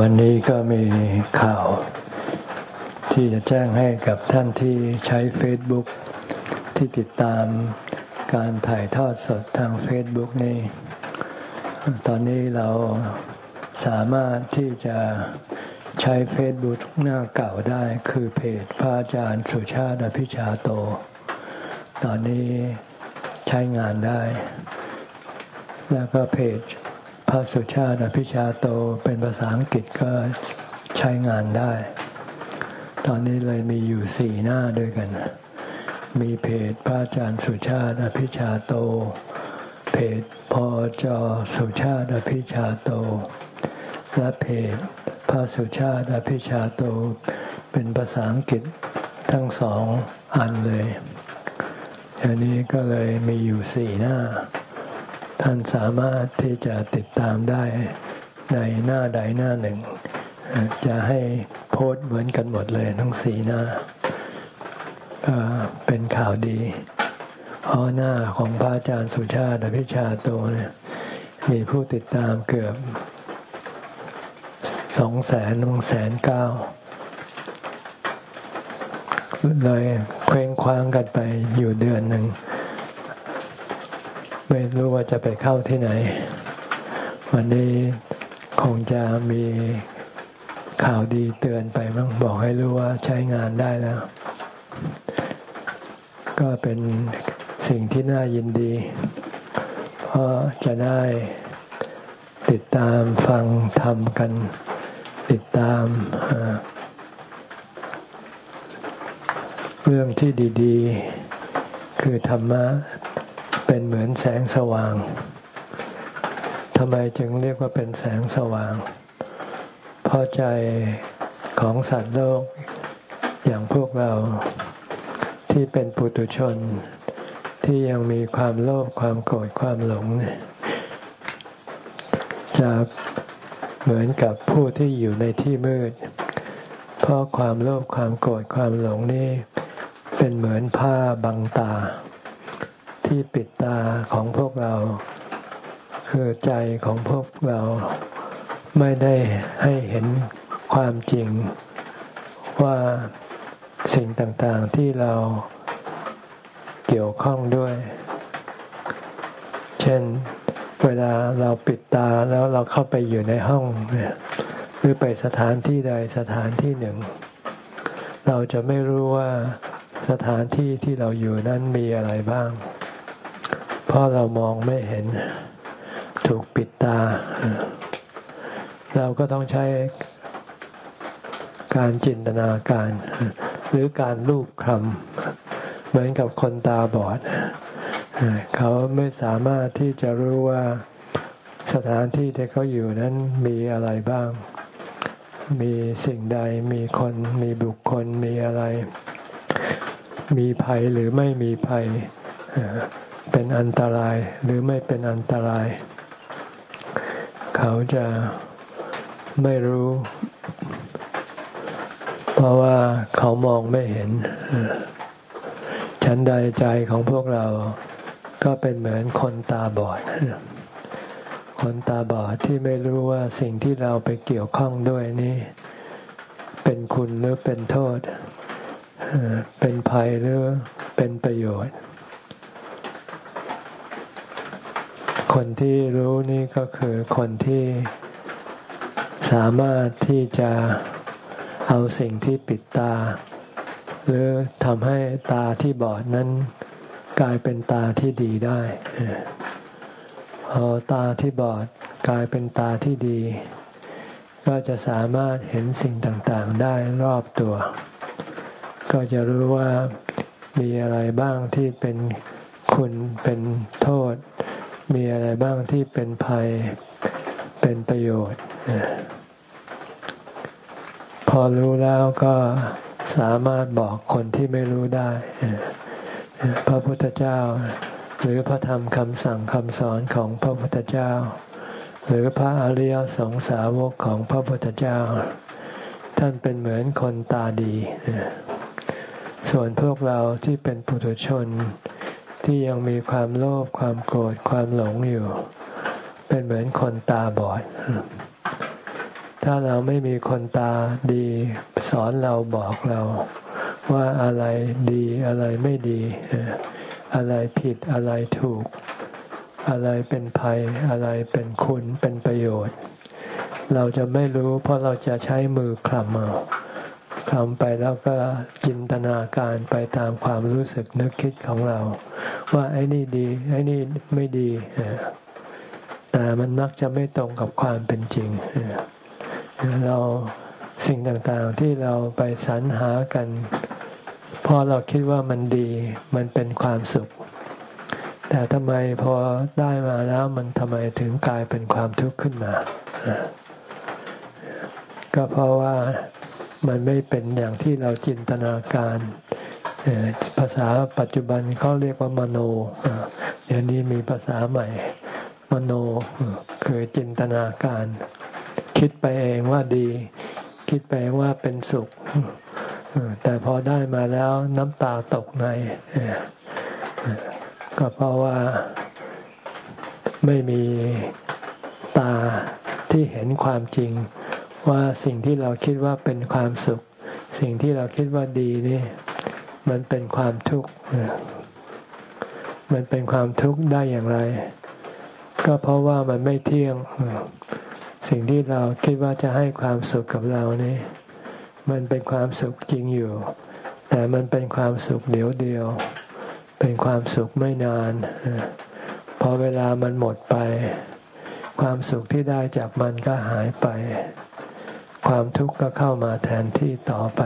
วันนี้ก็มีข่าวที่จะแจ้งให้กับท่านที่ใช้ Facebook ที่ติดตามการถ่ายทอดสดทาง Facebook นี้ ตอนนี้เราสามารถที่จะใช้ Facebook หน้าเก่าได้ คือเพจพระอาจารย์สุชาติอภิชาโต ตอนนี้ใช้งานได้ แล้วก็เพจ ระสุชาติอภิชาโตเป็นภาษาอังกฤษก็ใช้งานได้ ตอนนี้เลยมีอยู่สี่หน้าด้วยกัน มีเพจพระอาจารย์สุชาติอภิชาโต เพจพอจอสุชาติอภิชาโต และเพจพระสุชาติอภิชาโต เป็นภาษาอังกฤษทั้งสองอันเลยอันนี้ก็เลยมีอยู่สี่หน้า ท่านสามารถที่จะติดตามได้ในหน้าใดหน้าหนึ่ง จะให้โพสต์เหมือนกันหมดเลยทั้งสีหน้าก็เป็นข่าวดีเพราะหน้าของพระอาจารย์สุชาติพิชาโตเนี่ยมีผู้ติดตามเกือบสองแสนหนึ่งแสนเก้าเลยเคว้งคว้างกันไปอยู่เดือนหนึ่ง ไม่รู้ว่าจะไปเข้าที่ไหน วันนี้คงจะมีข่าวดีเตือนไปบ้างบอกให้รู้ว่าใช้งานได้แล้ว ก็เป็นสิ่งที่น่ายินดี เพราะจะได้ติดตามฟังทำกัน ติดตามเรื่องที่ดี ๆ คือธรรมะ เป็นเหมือนแสงสว่างทำไมจึงเรียกว่าเป็นแสงสว่าง เพราะใจของสัตว์โลก อย่างพวกเราที่เป็นปุถุชน ที่ยังมีความโลภความโกรธความหลง จะเหมือนกับผู้ที่อยู่ในที่มืด เพราะความโลภความโกรธความหลงนี่เป็นเหมือนผ้าบังตา ที่ปิดตาของพวกเรา คือใจของพวกเราไม่ได้ให้เห็นความจริง ว่าสิ่งต่างๆที่เราเกี่ยวข้องด้วย เช่น เวลาเราปิดตาแล้วเราเข้าไปอยู่ในห้องหรือไปสถานที่ใดสถานที่หนึ่ง เราจะไม่รู้ว่าสถานที่ที่เราอยู่นั้นมีอะไรบ้าง ราะเรามองไม่เห็นถูกปิดตา เราก็ต้องใช้การจินตนาการ หรือการลูบคำเหมือนกับคนตาบอด เขาไม่สามารถที่จะรู้ว่าสถานที่ที่เขาอยู่นั้นมีอะไรบ้าง มีสิ่งใดมีคนมีบุคคลมีอะไร มีภัยหรือไม่มีภัย เป็นอันตรายหรือไม่เป็นอันตราย เขาจะไม่รู้ เพราะว่าเขามองไม่เห็น ชั้นใดใจของพวกเราก็เป็นเหมือนคนตาบอด คนตาบอดที่ไม่รู้ว่าสิ่งที่เราไปเกี่ยวข้องด้วยนี่เป็นคุณหรือเป็นโทษ เป็นภัยหรือเป็นประโยชน์ คนที่รู้นี่ก็คือคนที่สามารถที่จะเอาสิ่งที่ปิดตา หรือทำให้ตาที่บอดนั้นกลายเป็นตาที่ดีได้พอตาที่บอดกลายเป็นตาที่ดี ก็จะสามารถเห็นสิ่งต่างๆได้รอบตัว ก็จะรู้ว่ามีอะไรบ้างที่เป็นคุณเป็นโทษ มีอะไรบ้างที่เป็นภัยเป็นประโยชน์ พอรู้แล้วก็สามารถบอกคนที่ไม่รู้ได้ พระพุทธเจ้า หรือพระธรรมคำสั่งคำสอนของพระพุทธเจ้า หรือพระอริยสงสาวกของพระพุทธเจ้า ท่านเป็นเหมือนคนตาดี ส่วนพวกเราที่เป็นปุถุชน ที่ยังมีความโลภความโกรธความหลงอยู่ เป็นเหมือนคนตาบอด ถ้าเราไม่มีคนตาดีสอนเราบอกเรา ว่าอะไรดีอะไรไม่ดี อะไรผิดอะไรถูก อะไรเป็นภัย อะไรเป็นคุณเป็นประโยชน์ เราจะไม่รู้เพราะเราจะใช้มือคลำเอา คำไปแล้วก็จินตนาการไปตามความรู้สึกนึกคิดของเรา ว่าไอ้นี่ดี ไอ้นี่ไม่ดี แต่มันมักจะไม่ตรงกับความเป็นจริง เราสิ่งต่างๆที่เราไปสรรหากันพอเราคิดว่ามันดี มันเป็นความสุข แต่ทำไมพอได้มาแล้วมันทำไมถึงกลายเป็นความทุกข์ขึ้นมา ก็เพราะว่า มันไม่เป็นอย่างที่เราจินตนาการภาษาปัจจุบันเขาเรียกว่ามโนเดี๋ยวนี้มีภาษาใหม่ มโนคือจินตนาการ คิดไปเองว่าดี คิดไปว่าเป็นสุขแต่พอได้มาแล้วน้ำตาตกในก็เพราะว่าไม่มีตาที่เห็นความจริง ว่าสิ่งที่เราคิดว่าเป็นความสุข สิ่งที่เราคิดว่าดีนี่ มันเป็นความทุกข์มันเป็นความทุกข์ได้อย่างไร ก็เพราะว่ามันไม่เที่ยง สิ่งที่เราคิดว่าจะให้ความสุขกับเรานี่ มันเป็นความสุขจริงอยู่ แต่มันเป็นความสุขเดียวเดียว เป็นความสุขไม่นานพอเวลามันหมดไป ความสุขที่ได้จากมันก็หายไป ความทุกข์ก็เข้ามาแทนที่ต่อไป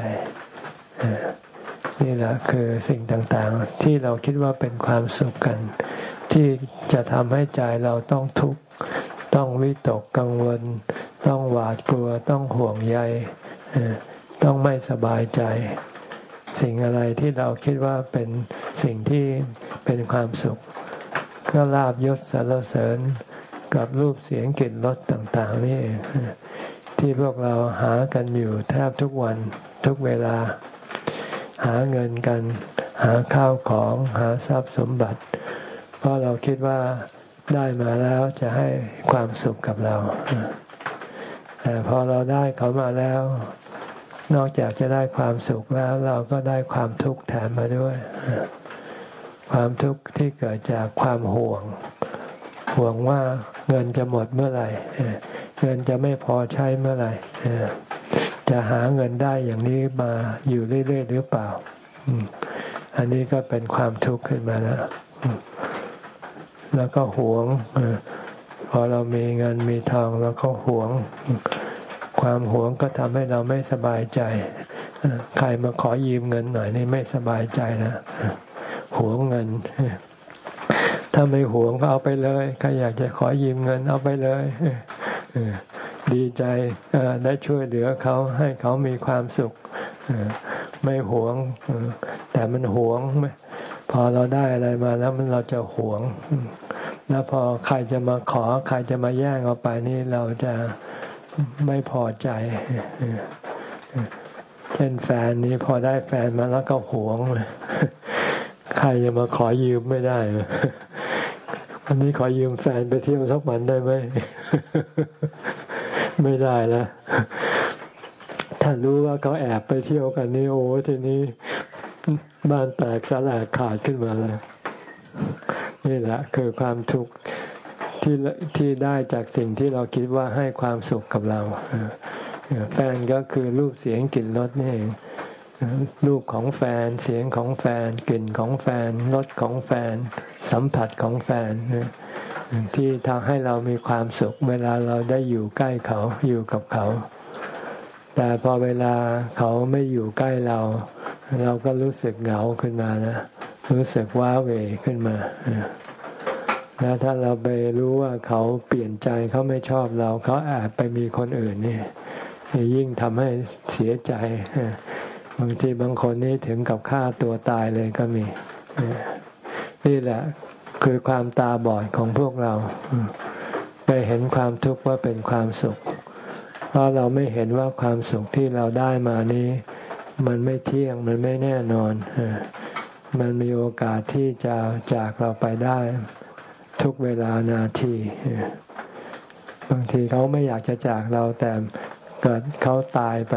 นี่แหละคือสิ่งต่างๆ ที่เราคิดว่าเป็นความสุขกัน ที่จะทำให้ใจเราต้องทุกข์ ต้องวิตกกังวล ต้องหวาดกลัว ต้องห่วงใย ต้องไม่สบายใจ สิ่งอะไรที่เราคิดว่าเป็นสิ่งที่เป็นความสุข ก็ลาบยศสารเสริญกับรูปเสียงกลิ่นรสต่าง ๆ นี่เอง ที่พวกเราหากันอยู่แทบทุกวันทุกเวลา หาเงินกัน หาข้าวของหาทรัพย์สมบัติ เพราะเราคิดว่าได้มาแล้วจะให้ความสุขกับเรา แต่พอเราได้เขามาแล้ว นอกจากจะได้ความสุขแล้วเราก็ได้ความทุกข์แถมมาด้วย ความทุกข์ที่เกิดจากความห่วง ห่วงว่าเงินจะหมดเมื่อไหร่ เงินจะไม่พอใช้เมื่อไหร่จะหาเงินได้อย่างนี้มาอยู่เรื่อยๆหรือเปล่า อันนี้ก็เป็นความทุกข์ขึ้นมาแล้วแล้วก็หวงพอเรามีเงินมีทองเราก็หวง ความหวงก็ทำให้เราไม่สบายใจใครมาขอยืมเงินหน่อยนี่ไม่สบายใจนะหวงเงิน ถ้าไม่หวงก็เอาไปเลยใครอยากจะขอยืมเงินเอาไปเลย ดีใจได้ช่วยเหลือเขาให้เขามีความสุข ไม่หวง แต่มันหวงพอเราได้อะไรมาแล้วมันเราจะหวง แล้วพอใครจะมาขอ ใครจะมาแย่งเอาไปนี่เราจะไม่พอใจเช่นแฟนนี้พอได้แฟนมาแล้วก็หวง ใครจะมาขอยืมไม่ได้ วันนี้ขอยืมแฟนไปเที่ยวสักวันได้ไหม ไม่ได้แล้วถ้ารู้ว่าเขาแอบไปเที่ยวกันนี่โอ้ทีนี้บ้านแตกสลายขาดขึ้นมาแล้วนี่แหละคือความทุกข์ที่ที่ได้จากสิ่งที่เราคิดว่าให้ความสุขกับเราแฟนก็คือรูปเสียงกลิ่นรสนี่เอง รูปของแฟนเสียงของแฟน กลิ่นของแฟนรสของแฟน สัมผัสของแฟน ที่ทำให้เรามีความสุข เวลาเราได้อยู่ใกล้เขาอยู่กับเขา แต่พอเวลาเขาไม่อยู่ใกล้เรา เราก็รู้สึกเหงาขึ้นมานะรู้สึกว้าเหวขึ้นมาแล้วถ้าเราไปรู้ว่าเขาเปลี่ยนใจเขาไม่ชอบเราเขาแอบไปมีคนอื่นนี่ยิ่งทำให้เสียใจ บางทีบางคนนี่ถึงกับฆ่าตัวตายเลยก็มี นี่แหละคือความตาบอดของพวกเรา ไปเห็นความทุกข์ว่าเป็นความสุข เพราะเราไม่เห็นว่าความสุขที่เราได้มานี้ มันไม่เที่ยงมันไม่แน่นอนมันมีโอกาสที่จะจากเราไปได้ ทุกเวลานาทีบางทีเขาไม่อยากจะจากเราแต่ เกิดเขาตายไป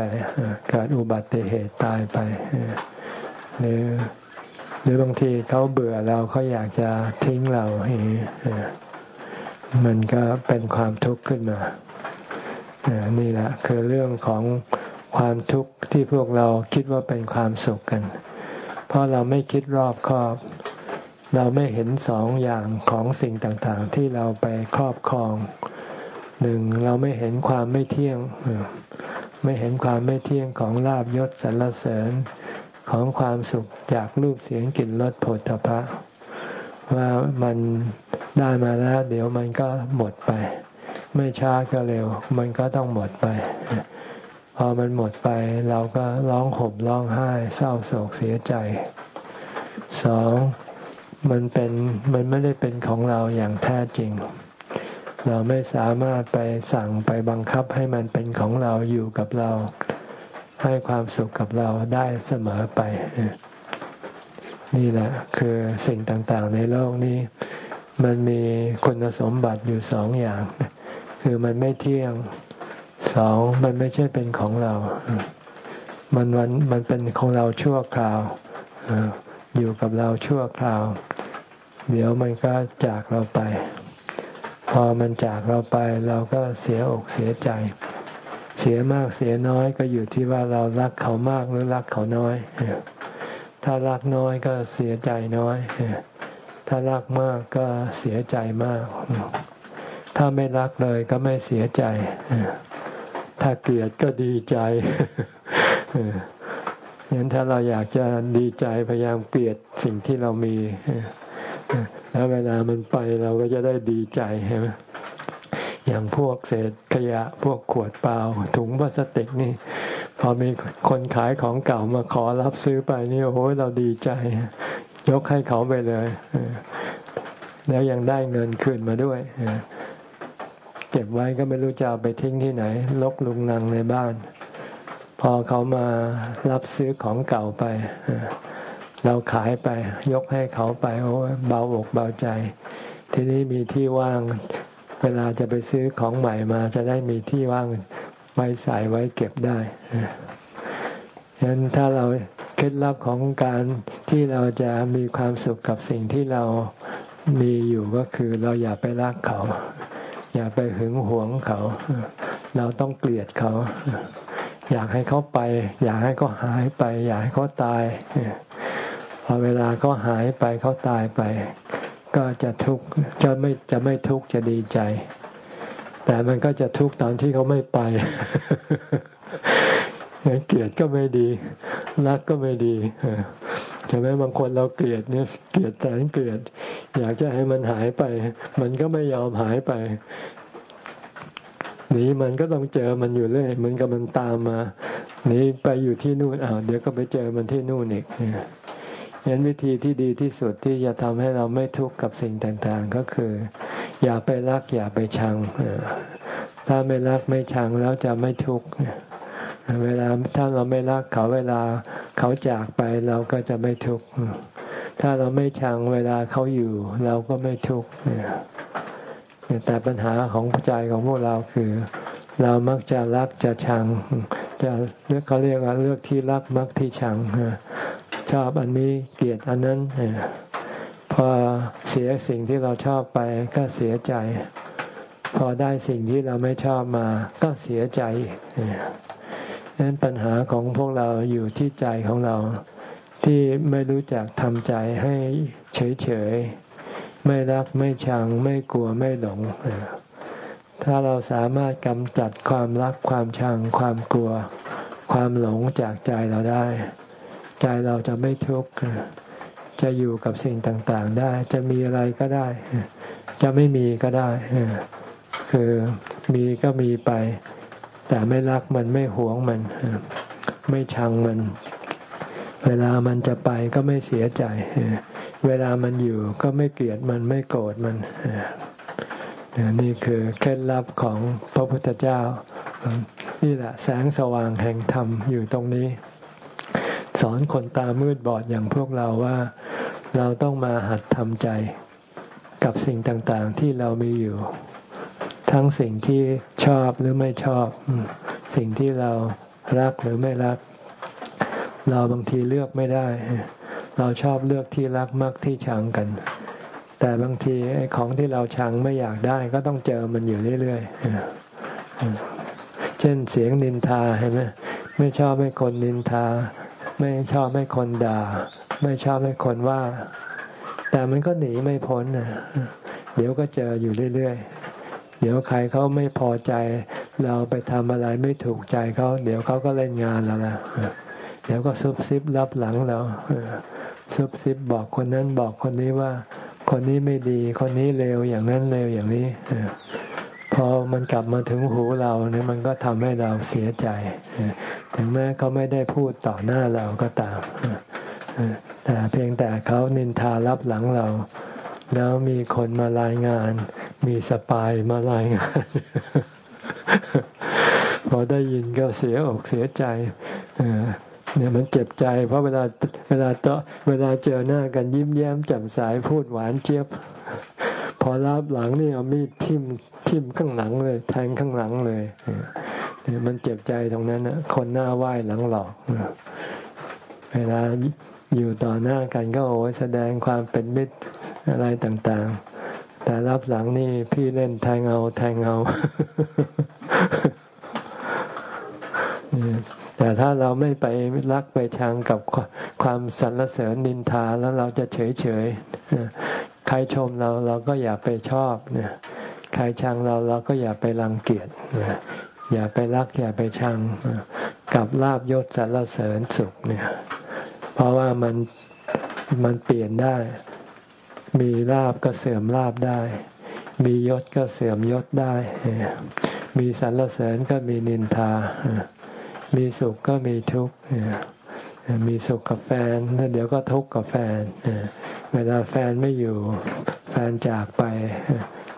เกิดอุบัติเหตุตายไป หรือหรือบางทีเขาเบื่อเราเขาอยากจะทิ้งเราอย่างนี้มันก็เป็นความทุกข์ขึ้นมา นี่แหละคือเรื่องของความทุกข์ที่พวกเราคิดว่าเป็นความสุขกัน เพราะเราไม่คิดรอบคอบ เราไม่เห็นสองอย่างของสิ่งต่างๆ ที่เราไปครอบครอง หนึ่งเราไม่เห็นความไม่เที่ยง ไม่เห็นความไม่เที่ยงของลาบยศสรรเสริญของความสุขจากรูปเสียงกลิ่นรสผลตภะว่ามันได้มาแล้ว เดี๋ยวมันก็หมดไป ไม่ช้าก็เร็ว มันก็ต้องหมดไป พอมันหมดไป เราก็ร้องห่มร้องไห้ เศร้าโศกเสียใจสองมันเป็นมันไม่ได้เป็นของเราอย่างแท้จริง เราไม่สามารถไปสั่งไปบังคับให้มันเป็นของเราอยู่กับเรา ให้ความสุขกับเราได้เสมอไป นี่แหละ คือสิ่งต่างๆ ในโลกนี้ มันมีคุณสมบัติอยู่สองอย่าง คือมันไม่เที่ยงสองมันไม่ใช่เป็นของเรา มันมันมันเป็นของเราชั่วคราวอยู่กับเราชั่วคราว เดี๋ยวมันก็จากเราไป พอมันจากเราไปเราก็เสียอกเสียใจ เสียมากเสียน้อยก็อยู่ที่ว่าเรารักเขามากหรือรักเขาน้อย ถ้ารักน้อยก็เสียใจน้อย ถ้ารักมากก็เสียใจมาก ถ้าไม่รักเลยก็ไม่เสียใจ ถ้าเกลียดก็ดีใจงั้นถ้าเราอยากจะดีใจพยายามเกลียดสิ่งที่เรามี แล้วเวลามันไปเราก็จะได้ดีใจใช่ไหมอย่างพวกเศษขยะพวกขวดเปล่าถุงพลาสติกนี่ พอมีคนขายของเก่ามาขอรับซื้อไปนี่โอ้โหเราดีใจ ยกให้เขาไปเลยแล้วยังได้เงินคืนมาด้วยเก็บไว้ก็ไม่รู้จะเอาไปทิ้งที่ไหน ลกลุงนังในบ้าน พอเขามารับซื้อของเก่าไป เราขายไปยกให้เขาไปโอ้เบาอกเบาใจ ทีนี้มีที่ว่าง เวลาจะไปซื้อของใหม่มา จะได้มีที่ว่างไว้ใส่ไว้เก็บได้ฉะนั้นถ้าเราเคล็ดลับของการที่เราจะมีความสุขกับสิ่งที่เรามีอยู่ก็คือเราอย่าไปรักเขา อย่าไปหึงหวงเขา เราต้องเกลียดเขา อยากให้เขาไป อยากให้เขาหายไป อยากให้เขาตาย พอเวลาเขาหายไปเขาตายไป ก็จะทุกข์จะไม่จะไม่ทุกข์จะดีใจ แต่มันก็จะทุกข์ตอนที่เขาไม่ไปเกลียดก็ไม่ดี รักก็ไม่ดีใช่ไหมบางคนเราเกลียดเนี่ยเกลียดแสนเกลียด อยากจะให้มันหายไป มันก็ไม่ยอมหายไปหนีมันก็ต้องเจอมันอยู่เรื่อยเหมือนกับมันตามมาหนีไปอยู่ที่นู่นอ้าวเดี๋ยวก็ไปเจอมันที่นู่นอีกฉะนั้นวิธีที่ดีที่สุดที่จะทำให้เราไม่ทุกข์กับสิ่งต่างๆ ก็คือ อย่าไปรักอย่าไปชัง ถ้าไม่รักไม่ชังแล้วจะไม่ทุกข์เวลาถ้าเราไม่รักเขาเวลาเขาจากไปเราก็จะไม่ทุกข์ถ้าเราไม่ชังเวลาเขาอยู่ เราก็ไม่ทุกข์แต่ปัญหาของใจของพวกเราคือ เรามักจะรักจะชังจะเลือกเขาเรียกว่าเลือกที่รักมักที่ชัง ชอบอันนี้เกลียดอันนั้นพอเสียสิ่งที่เราชอบไปก็เสียใจ พอได้สิ่งที่เราไม่ชอบมาก็เสียใจดังนั้นปัญหาของพวกเราอยู่ที่ใจของเรา ที่ไม่รู้จักทำใจให้เฉยๆ ไม่รักไม่ชัง ไม่กลัวไม่หลง ถ้าเราสามารถกำจัดความรักความชัง ความกลัว ความหลงจากใจเราได้ ใจเราจะไม่ทุกข์จะอยู่กับสิ่งต่างๆได้ จะมีอะไรก็ได้ จะไม่มีก็ได้ คือมีก็มีไป แต่ไม่รักมันไม่หวงมัน ไม่ชังมัน เวลามันจะไปก็ไม่เสียใจ เวลามันอยู่ก็ไม่เกลียดมันไม่โกรธมันนี่คือเคล็ดลับของพระพุทธเจ้า นี่แหละแสงสว่างแห่งธรรมอยู่ตรงนี้ สอนคนตามืดบอดอย่างพวกเราว่าเราต้องมาหัดทำใจกับสิ่งต่างๆที่เรามีอยู่ ทั้งสิ่งที่ชอบหรือไม่ชอบ สิ่งที่เรารักหรือไม่รัก เราบางทีเลือกไม่ได้ เราชอบเลือกที่รักมากที่ชังกัน แต่บางทีไอ้ของที่เราชังไม่อยากได้ก็ต้องเจอมันอยู่เรื่อยๆเช่นเสียงนินทาเห็นไหมไม่ชอบให้คนนินทา ไม่ชอบให้คนด่า ไม่ชอบให้คนว่า แต่มันก็หนีไม่พ้นเดี๋ยวก็เจออยู่เรื่อยๆ เดี๋ยวใครเขาไม่พอใจ เราไปทำอะไรไม่ถูกใจเขาเดี๋ยวเขาก็เล่นงานเราละเดี๋ยวก็ซุบซิบรับหลังเราซุบซิบบอกคนนั้นบอกคนนี้ว่า คนนี้ไม่ดี คนนี้เลวอย่างนั้นเลวอย่างนี้ พอมันกลับมาถึงหูเราเนี่ยมันก็ทำให้เราเสียใจ ถึงแม้เขาไม่ได้พูดต่อหน้าเราก็ตาม แต่เพียงแต่เขานินทารับหลังเรา แล้วมีคนมารายงาน มีสปายมารายงาน พอได้ยินก็เสียอกเสียใจเนี่ยมันเจ็บใจ เพราะเวลาเวลาเจาเวลาเจอหน้ากันยิ้มแย้มแจ่มใสพูดหวานเจี๊ยบ พอรับหลังนี่เอามีดทิ่ม ทิ่มข้างหลังเลย แทงข้างหลังเลยเนี่ยมันเจ็บใจตรงนั้นนะคนหน้าไหว้หลังหลอกเวลาอยู่ต่อหน้ากันก็โอ้แสดงความเป็นมิตรอะไรต่างๆ แต่รับหลังนี่พี่เล่นแทงเอาแทงเอาแต่ถ้าเราไม่ไปรักไปชังกับความสรรเสริญนินทาแล้วเราจะเฉยเฉยใครชมเราเราก็อย่าไปชอบเนี่ย ใครชังเราเราก็อย่าไปรังเกียจอย่าไปรักอย่าไปชังกับลาบยศสรรเสริญสุขเนี่ย เพราะว่ามันมันเปลี่ยนได้ มีลาบก็เสื่อมลาบได้ มียศก็เสื่อมยศได้ มีสรรเสริญก็มีนินทา มีสุขก็มีทุกข์มีสุขกับแฟนแล้วเดี๋ยวก็ทุกข์กับแฟนเวลาแฟนไม่อยู่แฟนจากไป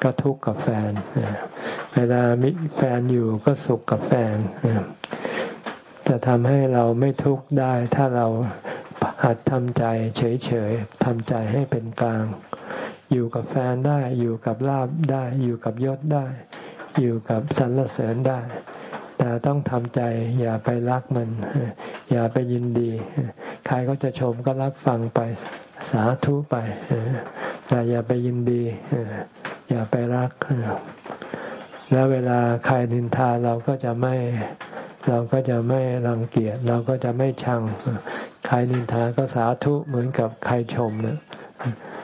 ก็ทุกข์กับแฟน เวลามีแฟนอยู่ก็สุขกับแฟน จะทำให้เราไม่ทุกข์ได้ ถ้าเราหัดทำใจเฉยๆทำใจให้เป็นกลาง อยู่กับแฟนได้ อยู่กับลาบได้ อยู่กับยศได้ อยู่กับสรรเสริญได้ แต่ต้องทำใจอย่าไปรักมัน อย่าไปยินดี ใครก็จะชมก็รับฟังไปสาธุไปแต่อย่าไปยินดี อย่าไปรัก แล้วเวลาใครนินทาเราก็จะไม่เราก็จะไม่รังเกียจเราก็จะไม่ชัง ใครนินทาก็สาธุเหมือนกับใครชมเนะ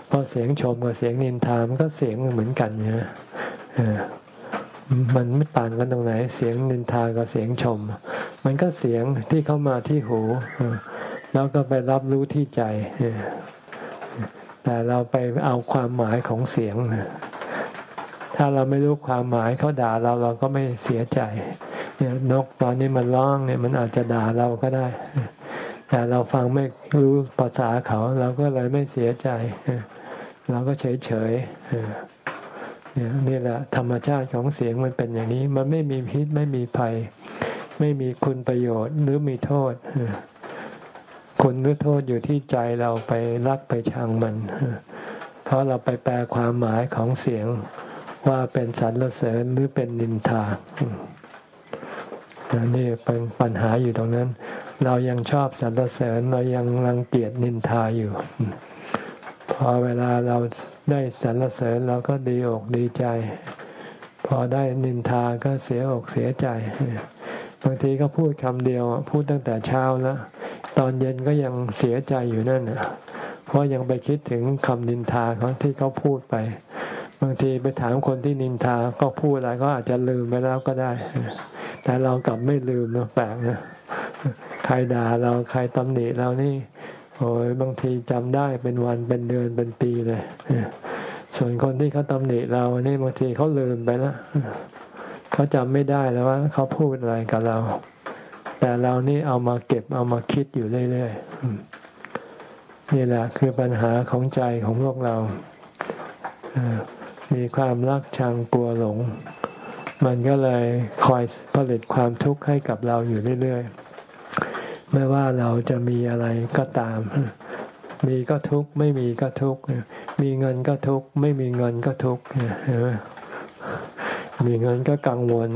เพราะเสียงชมกับเสียงนินทามันก็เสียงเหมือนกันใช่ไหมมันไม่ต่างกันตรงไหน เสียงนินทากับเสียงชม มันก็เสียงที่เข้ามาที่หู แล้วก็ไปรับรู้ที่ใจ แต่เราไปเอาความหมายของเสียง ถ้าเราไม่รู้ความหมายเขาด่าเราเราก็ไม่เสียใจ เนี่ยนกตอนนี้มันร้องเนี่ยมันอาจจะด่าเราก็ได้ แต่เราฟังไม่รู้ภาษาเขา เราก็เลยไม่เสียใจ เราก็เฉยเฉยเนี่แหละธรรมชาติของเสียงมันเป็นอย่างนี้ มันไม่มีพิษไม่มีภัย ไม่มีคุณประโยชน์หรือมีโทษคุณหรือโทษอยู่ที่ใจเราไปรักไปชังมัน เพราะเราไปแปลความหมายของเสียง ว่าเป็นสรรเสริญหรือเป็นนินทานี่เป็นปัญหาอยู่ตรงนั้น เรายังชอบสรรเสริญเรายังรังเกียจนินทาอยู่ พอเวลาเราได้สรรเสริญเราก็ดีอกดีใจ พอได้นินทาก็เสียอกเสียใจ บางทีก็พูดคำเดียวพูดตั้งแต่เช้าแล้วตอนเย็นก็ยังเสียใจอยู่นั่นเพราะยังไปคิดถึงคำนินทาเขาที่เขาพูดไป บางทีไปถามคนที่นินทาก็พูดอะไรก็อาจจะลืมไปแล้วก็ได้ แต่เรากลับไม่ลืมนะแปลกนะใครด่าเราใครตำหนิเรานี่ โอ้ยบางทีจำได้เป็นวันเป็นเดือนเป็นปีเลยส่วนคนที่เขาตำหนิเรานี่บางทีเขาลืมไปแล้วเขาจำไม่ได้แล้วว่าเขาพูดอะไรกับเรา แต่เรานี่เอามาเก็บเอามาคิดอยู่เรื่อยๆนี่แหละคือปัญหาของใจของพวกเรา มีความรักชังกลัวหลง มันก็เลยคอยผลิตความทุกข์ให้กับเราอยู่เรื่อยๆ ไม่ว่าเราจะมีอะไรก็ตาม มีก็ทุกข์ไม่มีก็ทุกข์มีเงินก็ทุกข์ไม่มีเงินก็ทุกข์มีเงินก็กังวล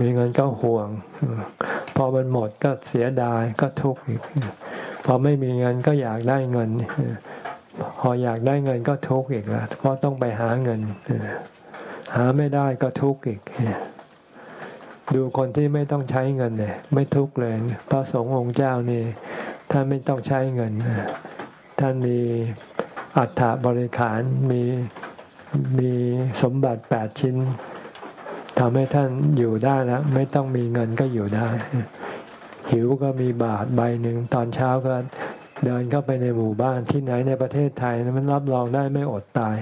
มีเงินก็ห่วง พอมันหมดก็เสียดายก็ทุกข์อีกพอไม่มีเงินก็อยากได้เงิน พออยากได้เงินก็ทุกข์อีกล้วเพราะต้องไปหาเงิน หาไม่ได้ก็ทุกข์อีก ดูคนที่ไม่ต้องใช้เงินเนี่ยไม่ทุกข์เลย พระสงฆ์องค์เจ้านี่ท่านไม่ต้องใช้เงิน ท่านมีอัฐบริขารมีมีสมบัติแปดชิ้นทำให้ท่านอยู่ได้แล้วไม่ต้องมีเงินก็อยู่ได้ หิวก็มีบาทใบหนึ่งตอนเช้าก็ เดินเข้าไปในหมู่บ้านที่ไหนในประเทศไทยมันรับรองได้ไม่อดตาย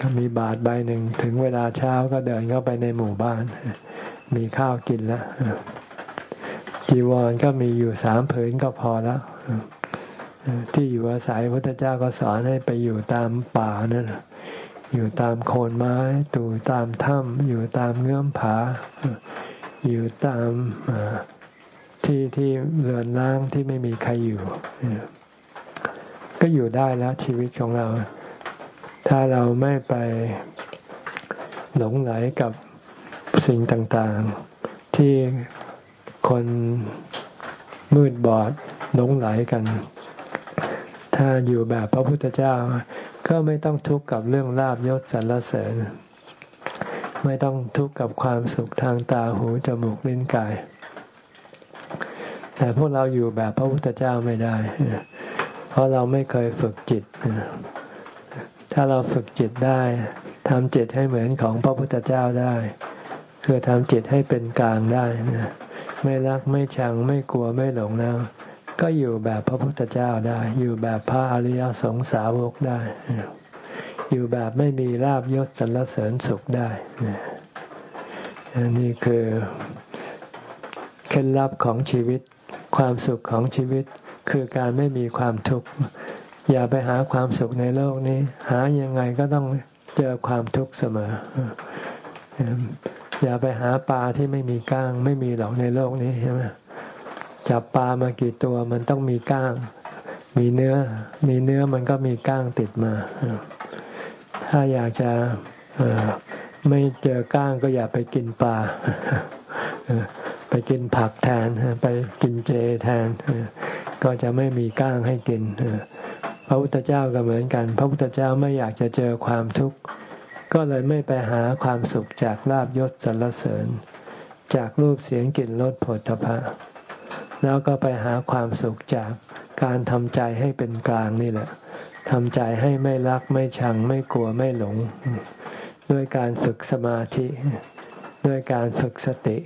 ก็มีบาทใบหนึ่งถึงเวลาเช้าก็เดินเข้าไปในหมู่บ้าน มีข้าวกินแล้วจีวรก็มีอยู่สามผืนก็พอแล้วที่อยู่อาศัยพระเจ้าก็สอนให้ไปอยู่ตามป่านั่นอยู่ตามโคนไม้ตู่ตามถ้ำอยู่ตามเงื่อมผา อยู่ตาม ที่ที่เรือนร่างที่ไม่มีใครอยู่ ก็อยู่ได้แล้วชีวิตของเรา ถ้าเราไม่ไปหลงไหลกับสิ่งต่างๆ ที่คนมืดบอดหลงไหลกัน ถ้าอยู่แบบพระพุทธเจ้า ก็ไม่ต้องทุกข์กับเรื่องลาบยศสรรเสริญ ไม่ต้องทุกข์กับความสุขทางตาหูจมูกลิ้นกาย แต่พวกเราอยู่แบบพระพุทธเจ้าไม่ได้ เพราะเราไม่เคยฝึกจิต ถ้าเราฝึกจิตได้ทำจิตให้เหมือนของพระพุทธเจ้าได้ คือทำจิตให้เป็นกลางได้ไม่รักไม่ชังไม่กลัวไม่หลงแล้วก็อยู่แบบพระพุทธเจ้าได้ อยู่แบบพระอริยสงสาวกได้ อยู่แบบไม่มีลาบยศสรรเสริญสุขได้นี่คือเคล็ดลับของชีวิต ความสุขของชีวิตคือการไม่มีความทุกข์อย่าไปหาความสุขในโลกนี้ หายังไงก็ต้องเจอความทุกข์เสมอ อย่าไปหาปลาที่ไม่มีก้าง ไม่มีหรอกในโลกนี้ใช่ไหมจับปลามากี่ตัวมันต้องมีก้าง มีเนื้อ มีเนื้อมันก็มีก้างติดมา ถ้าอยากจะไม่เจอก้างก็อย่าไปกินปลา ไปกินผักแทนไปกินเจแทน ก็จะไม่มีก้างให้กินพระพุทธเจ้าก็เหมือนกัน พระพุทธเจ้าไม่อยากจะเจอความทุกข์ก็เลยไม่ไปหาความสุขจากลาบยศสรรเสริญ จากรูปเสียงกลิ่นรสผลพระแล้วก็ไปหาความสุขจากการทำใจให้เป็นกลางนี่แหละทำใจให้ไม่รักไม่ชังไม่กลัวไม่หลง ด้วยการฝึกสมาธิ ด้วยการฝึกสติ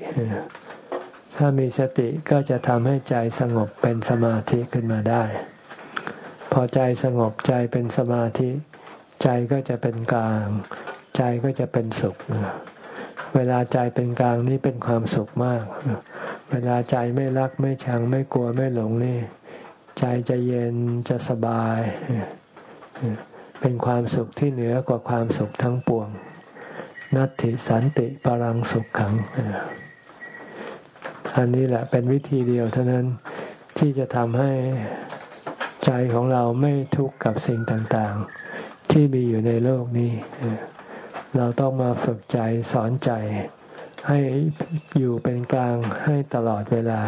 ถ้ามีสติก็จะทำให้ใจสงบเป็นสมาธิขึ้นมาได้ พอใจสงบใจเป็นสมาธิ ใจก็จะเป็นกลาง ใจก็จะเป็นสุข เวลาใจเป็นกลางนี่เป็นความสุขมาก เวลาใจไม่รักไม่ชังไม่กลัวไม่หลงนี่ ใจจะเย็นจะสบาย เป็นความสุขที่เหนือกว่าความสุขทั้งปวง นัตติสันติปรังสุขขัง อันนี้แหละเป็นวิธีเดียวเท่านั้นที่จะทำให้ใจของเราไม่ทุกข์กับสิ่งต่างๆ ที่มีอยู่ในโลกนี้ เราต้องมาฝึกใจสอนใจ ให้อยู่เป็นกลางให้ตลอดเวลา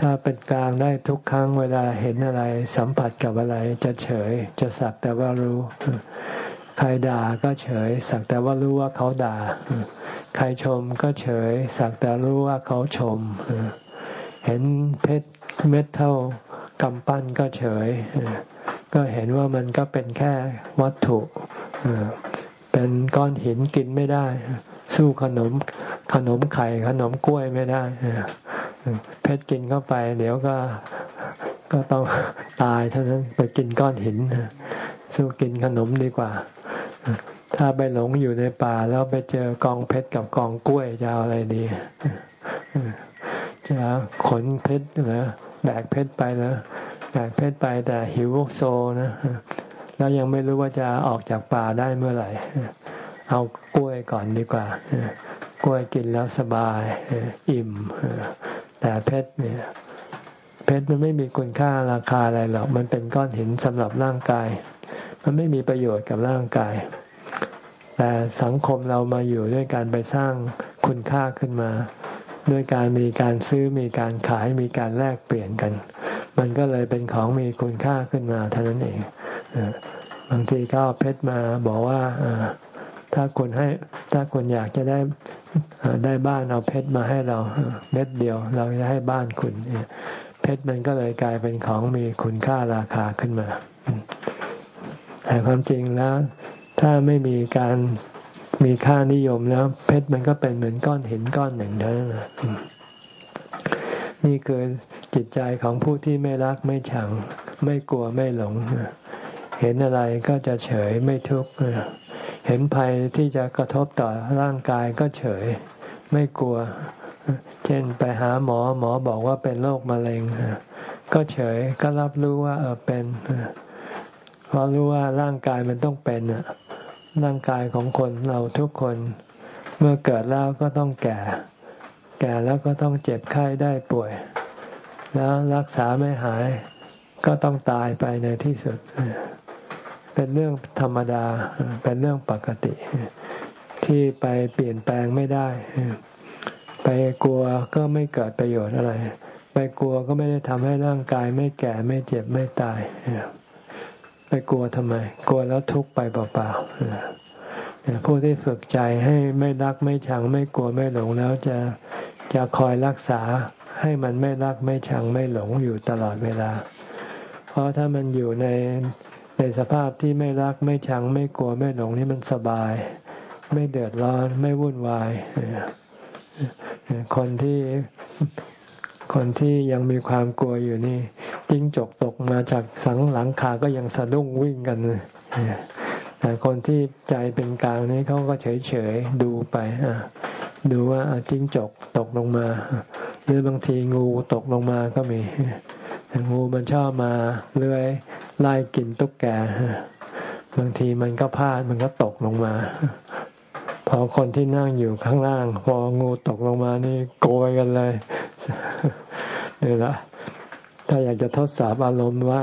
ถ้าเป็นกลางได้ทุกครั้งเวลาเห็นอะไรสัมผัสกับอะไรจะเฉยจะสักแต่ว่ารู้ ใครด่าก็เฉย สักแต่ว่ารู้ว่าเขาด่า ใครชมก็เฉย สักแต่รู้ว่าเขาชม เห็นเพชรเม็ดเท่ากำปั้นก็เฉย ก็เห็นว่ามันก็เป็นแค่วัตถุเป็นก้อนหินกินไม่ได้ สู้ขนมขนมไข่ขนมกล้วยไม่ได้เพชรกินเข้าไป เดี๋ยวก็ก็ต้องตายเท่านั้นไปกินก้อนหินสู้กินขนมดีกว่า ถ้าไปหลงอยู่ในป่าแล้วไปเจอกองเพชรกับกองกล้วยจะเอาอะไรดีจะขนเพชรเหรอแบกเพชรไปแล้วแบกเพชรไปแต่หิวโซนะแล้วยังไม่รู้ว่าจะออกจากป่าได้เมื่อไหร่ เอากล้วยก่อนดีกว่า กล้วยกินแล้วสบายอิ่มแต่เพชรเนี่ยเพชรมันไม่มีคุณค่าราคาอะไรหรอก มันเป็นก้อนหินสำหรับร่างกาย มันไม่มีประโยชน์กับร่างกาย แต่สังคมเรามาอยู่ด้วยการไปสร้างคุณค่าขึ้นมา ด้วยการมีการซื้อมีการขายมีการแลกเปลี่ยนกัน มันก็เลยเป็นของมีคุณค่าขึ้นมาเท่านั้นเองบางทีก็เพชรมาบอกว่าถ้าคุณให้ถ้าคุณอยากจะได้ได้บ้านเอาเพชรมาให้เราเม็ดเดียว เราจะให้บ้านคุณเพชรมันก็เลยกลายเป็นของมีคุณค่าราคาขึ้นมา แต่ความจริงแล้ว ถ้าไม่มีการมีค่านิยมแล้ว เพชรมันก็เป็นเหมือนก้อนหินก้อนหนึ่งเท่านั้นนี่คือจิตใจของผู้ที่ไม่รักไม่ชัง ไม่กลัวไม่หลง เห็นอะไรก็จะเฉยไม่ทุกข์เห็นภัยที่จะกระทบต่อร่างกายก็เฉย ไม่กลัว เช่นไปหาหมอหมอบอกว่าเป็นโรคมะเร็งก็เฉยก็รับรู้ว่าเออเป็นเพราะรู้ว่าร่างกายมันต้องเป็นอะ ร่างกายของคนเราทุกคน เมื่อเกิดแล้วก็ต้องแก่ แก่แล้วก็ต้องเจ็บไข้ได้ป่วย แล้วรักษาไม่หาย ก็ต้องตายไปในที่สุด เป็นเรื่องธรรมดา เป็นเรื่องปกติ ที่ไปเปลี่ยนแปลงไม่ได้ ไปกลัวก็ไม่เกิดประโยชน์อะไร ไปกลัวก็ไม่ได้ทำให้ร่างกายไม่แก่ไม่เจ็บไม่ตาย กลัวทำไม กลัวแล้วทุกข์ไปเปล่าๆผู้ที่ฝึกใจให้ไม่รักไม่ชัง ไม่กลัวไม่หลงแล้วจะจะคอยรักษาให้มันไม่รักไม่ชังไม่หลงอยู่ตลอดเวลา เพราะถ้ามันอยู่ในในสภาพที่ไม่รักไม่ชัง ไม่กลัวไม่หลงนี่มันสบาย ไม่เดือดร้อนไม่วุ่นวายคนที่คนที่ยังมีความกลัวอยู่นี่ จิ้งจกตกมาจากสังหลังคาก็ยังสะดุ้งวิ่งกันแต่คนที่ใจเป็นกลางนี้เขาก็เฉยเฉยดูไปดูว่าจิ้งจกตกลงมา หรือบางทีงูตกลงมาก็มีงูมันชอบมาเลื้อยไล่กินตุ๊กแกบางทีมันก็พลาดมันก็ตกลงมา พอคนที่นั่งอยู่ข้างล่าง พองูตกลงมานี่โกยกันเลยนี่ละ ถ้าอยากจะทดสอบอารมณ์ว่า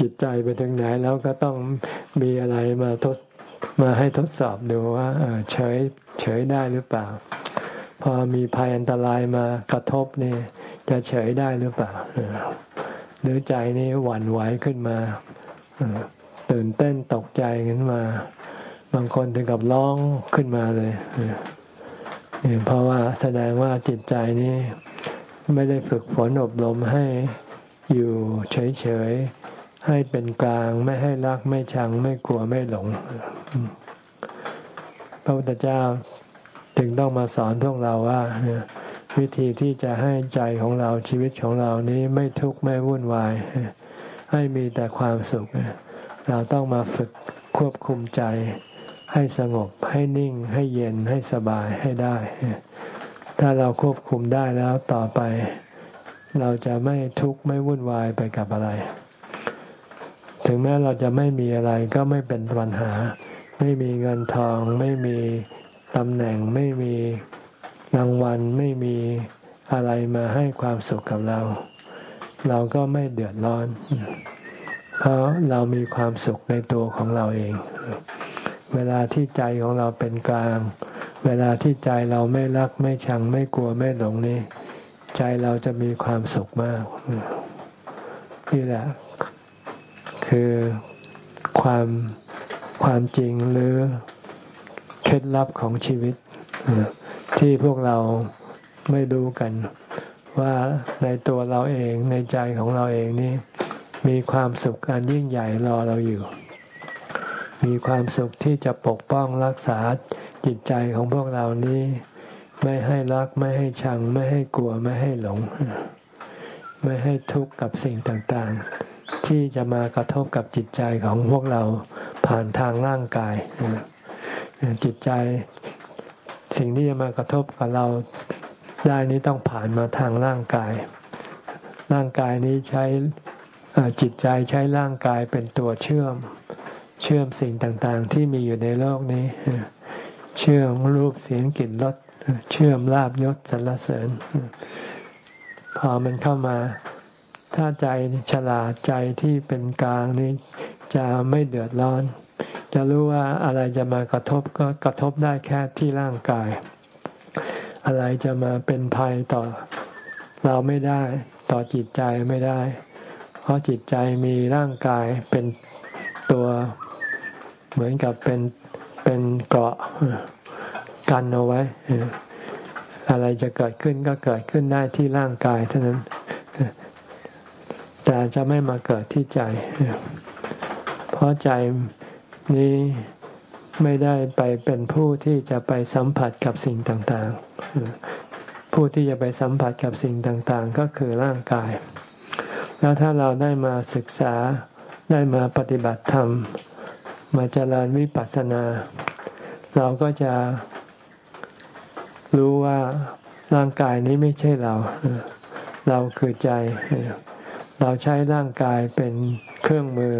จิตใจไปถึงไหนแล้วก็ต้องมีอะไรมาทดมาให้ทดสอบดูว่าเฉยเฉยได้หรือเปล่า พอมีภัยอันตรายมากระทบนี่จะเฉยได้หรือเปล่าหรือใจนี้หวั่นไหวขึ้นมาตื่นเต้นตกใจขึ้นมา บางคนถึงกับร้องขึ้นมาเลยเพราะว่าแสดงว่าจิตใจนี้ ไม่ได้ฝึกฝนอบรมให้อยู่เฉยๆ ให้เป็นกลางไม่ให้รักไม่ชังไม่กลัวไม่หลง พระพุทธเจ้าถึงต้องมาสอนพวกเราว่า วิธีที่จะให้ใจของเราชีวิตของเรานี้ไม่ทุกข์ไม่วุ่นวาย ให้มีแต่ความสุข เราต้องมาฝึกควบคุมใจ ให้สงบให้นิ่งให้เย็นให้สบายให้ได้ ถ้าเราควบคุมได้แล้วต่อไป เราจะไม่ทุกข์ไม่วุ่นวายไปกับอะไร ถึงแม้เราจะไม่มีอะไรก็ไม่เป็นปัญหา ไม่มีเงินทอง ไม่มีตำแหน่ง ไม่มีรางวัล ไม่มีอะไรมาให้ความสุขกับเรา เราก็ไม่เดือดร้อน เพราะเรามีความสุขในตัวของเราเอง เวลาที่ใจของเราเป็นกลาง เวลาที่ใจเราไม่รักไม่ชังไม่กลัวไม่หลงนี่ใจเราจะมีความสุขมากนี่แหละ คือความความจริงหรือเคล็ดลับของชีวิต ที่พวกเราไม่รู้กันว่าในตัวเราเองในใจของเราเองนี่มีความสุขอันยิ่งใหญ่รอเราอยู่ มีความสุขที่จะปกป้องรักษาจิตใจของพวกเรานี้ ไม่ให้รักไม่ให้ชัง ไม่ให้กลัวไม่ให้หลง ไม่ให้ทุกข์กับสิ่งต่างๆ ที่จะมากระทบกับจิตใจของพวกเราผ่านทางร่างกาย จิตใจสิ่งที่จะมากระทบกับเราได้นี้ต้องผ่านมาทางร่างกาย ร่างกายนี้ใช้จิตใจใช้ร่างกายเป็นตัวเชื่อม เชื่อมสิ่งต่างๆ ที่มีอยู่ในโลกนี้ เชื่อมรูปเสียงกลิ่นรสเชื่อมลาบยศสรรเสริญ พอมันเข้ามา ถ้าใจฉลาดใจที่เป็นกลางนี้จะไม่เดือดร้อน จะรู้ว่าอะไรจะมากระทบก็กระทบได้แค่ที่ร่างกาย อะไรจะมาเป็นภัยต่อเราไม่ได้ ต่อจิตใจไม่ได้ เพราะจิตใจมีร่างกายเป็นตัว เหมือนกับเป็นเป็นเกราะกันเอาไว้ อะไรจะเกิดขึ้นก็เกิดขึ้นได้ที่ร่างกายเท่านั้น แต่จะไม่มาเกิดที่ใจ เพราะใจนี้ไม่ได้ไปเป็นผู้ที่จะไปสัมผัสกับสิ่งต่างๆ ผู้ที่จะไปสัมผัสกับสิ่งต่างๆ ก็คือร่างกาย แล้วถ้าเราได้มาศึกษาได้มาปฏิบัติธรรม มาเจริญวิปัสสนา เราก็จะรู้ว่าร่างกายนี้ไม่ใช่เรา เราคือใจ เราใช้ร่างกายเป็นเครื่องมือ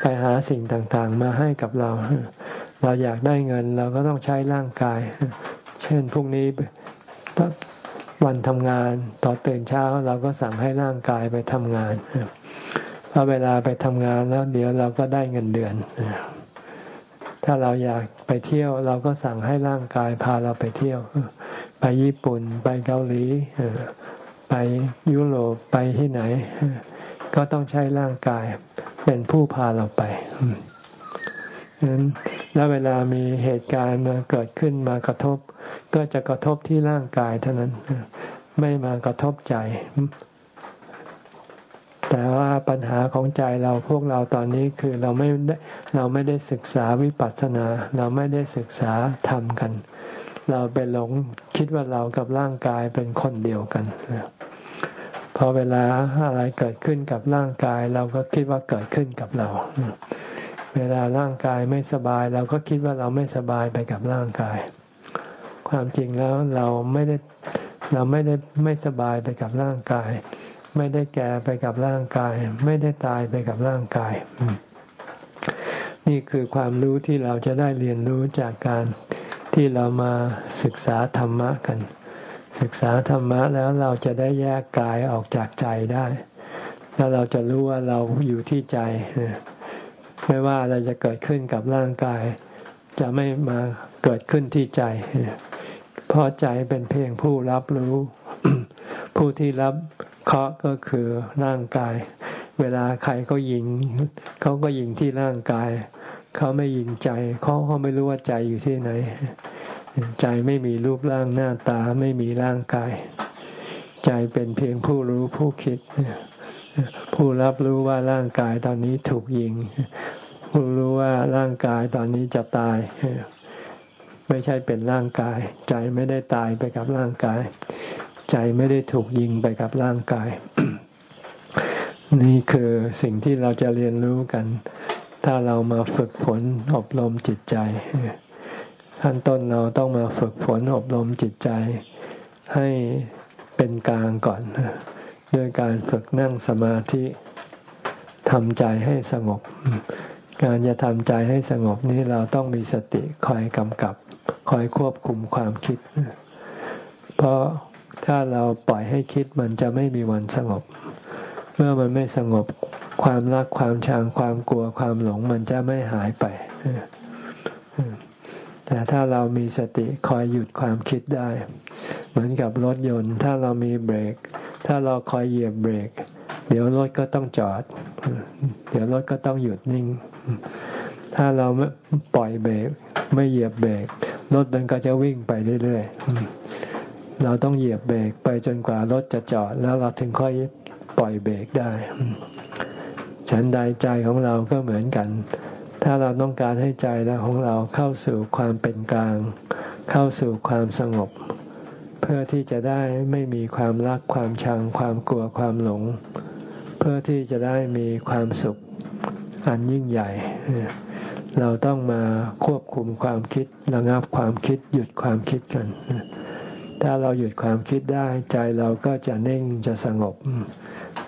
ไปหาสิ่งต่างๆ มาให้กับเรา เราอยากได้เงินเราก็ต้องใช้ร่างกาย เช่นพรุ่งนี้วันทำงานต่อตื่นเช้า เราก็สั่งให้ร่างกายไปทำงาน พอเวลาไปทำงานแล้วเดี๋ยวเราก็ได้เงินเดือน ถ้าเราอยากไปเที่ยว เราก็สั่งให้ร่างกายพาเราไปเที่ยว ไปญี่ปุ่น ไปเกาหลี ไปยุโรป ไปที่ไหน ก็ต้องใช้ร่างกายเป็นผู้พาเราไปนั้นแล้วเวลามีเหตุการณ์มาเกิดขึ้นมากระทบ ก็จะกระทบที่ร่างกายเท่านั้น ไม่มากระทบใจ แต่ว่าปัญหาของใจเราพวกเราตอนนี้คือเราไม่ได้เราไม่ได้ศึกษาวิปัสสนา เราไม่ได้ศึกษาธรรมกัน เราไปหลงคิดว่าเรากับร่างกายเป็นคนเดียวกันพอเวลาอะไรเกิดขึ้นกับร่างกาย เราก็คิดว่าเกิดขึ้นกับเรา เวลาร่างกายไม่สบาย เราก็คิดว่าเราไม่สบายไปกับร่างกาย ความจริงแล้วเราไม่ได้เราไม่ได้ไม่สบายไปกับร่างกาย ไม่ได้แก่ไปกับร่างกาย ไม่ได้ตายไปกับร่างกาย นี่คือความรู้ที่เราจะได้เรียนรู้จากการที่เรามาศึกษาธรรมะกัน ศึกษาธรรมะแล้วเราจะได้แยกกายออกจากใจได้ แล้วเราจะรู้ว่าเราอยู่ที่ใจ ไม่ว่าอะไรจะเกิดขึ้นกับร่างกาย จะไม่มาเกิดขึ้นที่ใจ เพราะใจเป็นเพียงผู้รับรู้ ผู้ที่รับเคาะก็คือร่างกาย เวลาใครเขายิง เขาก็ยิงที่ร่างกาย เขาไม่ยิงใจ เขาเขาไม่รู้ว่าใจอยู่ที่ไหน ใจไม่มีรูปร่างหน้าตาไม่มีร่างกาย ใจเป็นเพียงผู้รู้ผู้คิด ผู้รับรู้ว่าร่างกายตอนนี้ถูกยิง ผู้รู้ว่าร่างกายตอนนี้จะตายไม่ใช่เป็นร่างกาย ใจไม่ได้ตายไปกับร่างกาย ใจไม่ได้ถูกยิงไปกับร่างกาย นี่คือสิ่งที่เราจะเรียนรู้กัน ถ้าเรามาฝึกฝนอบรมจิตใจขั้นต้นเราต้องมาฝึกฝนอบรมจิตใจ ให้เป็นกลางก่อนด้วยการฝึกนั่งสมาธิทำใจให้สงบ การจะทำใจให้สงบนี้เราต้องมีสติคอยกำกับ คอยควบคุมความคิด เพราะ ถ้าเราปล่อยให้คิดมันจะไม่มีวันสงบ เมื่อมันไม่สงบความรักความชังความกลัวความหลงมันจะไม่หายไปแต่ถ้าเรามีสติคอยหยุดความคิดได้ เหมือนกับรถยนต์ ถ้าเรามีเบรก ถ้าเราคอยเหยียบเบรก เดี๋ยวรถก็ต้องจอด เดี๋ยวรถก็ต้องหยุดนิ่ง ถ้าเราปล่อยเบรก ไม่เหยียบเบรกรถมันก็จะวิ่งไปเรื่อยๆ เราต้องเหยียบเบรกไปจนกว่ารถจะจอด แล้วเราถึงค่อยปล่อยเบรกได้ ฉันใดใจของเราก็เหมือนกัน ถ้าเราต้องการให้ใจของเราเข้าสู่ความเป็นกลาง เข้าสู่ความสงบ เพื่อที่จะได้ไม่มีความรักความชังความกลัวความหลง เพื่อที่จะได้มีความสุขอันยิ่งใหญ่ เราต้องมาควบคุมความคิดระงับความคิดหยุดความคิดกัน ถ้าเราหยุดความคิดได้ใจเราก็จะนิ่งจะสงบ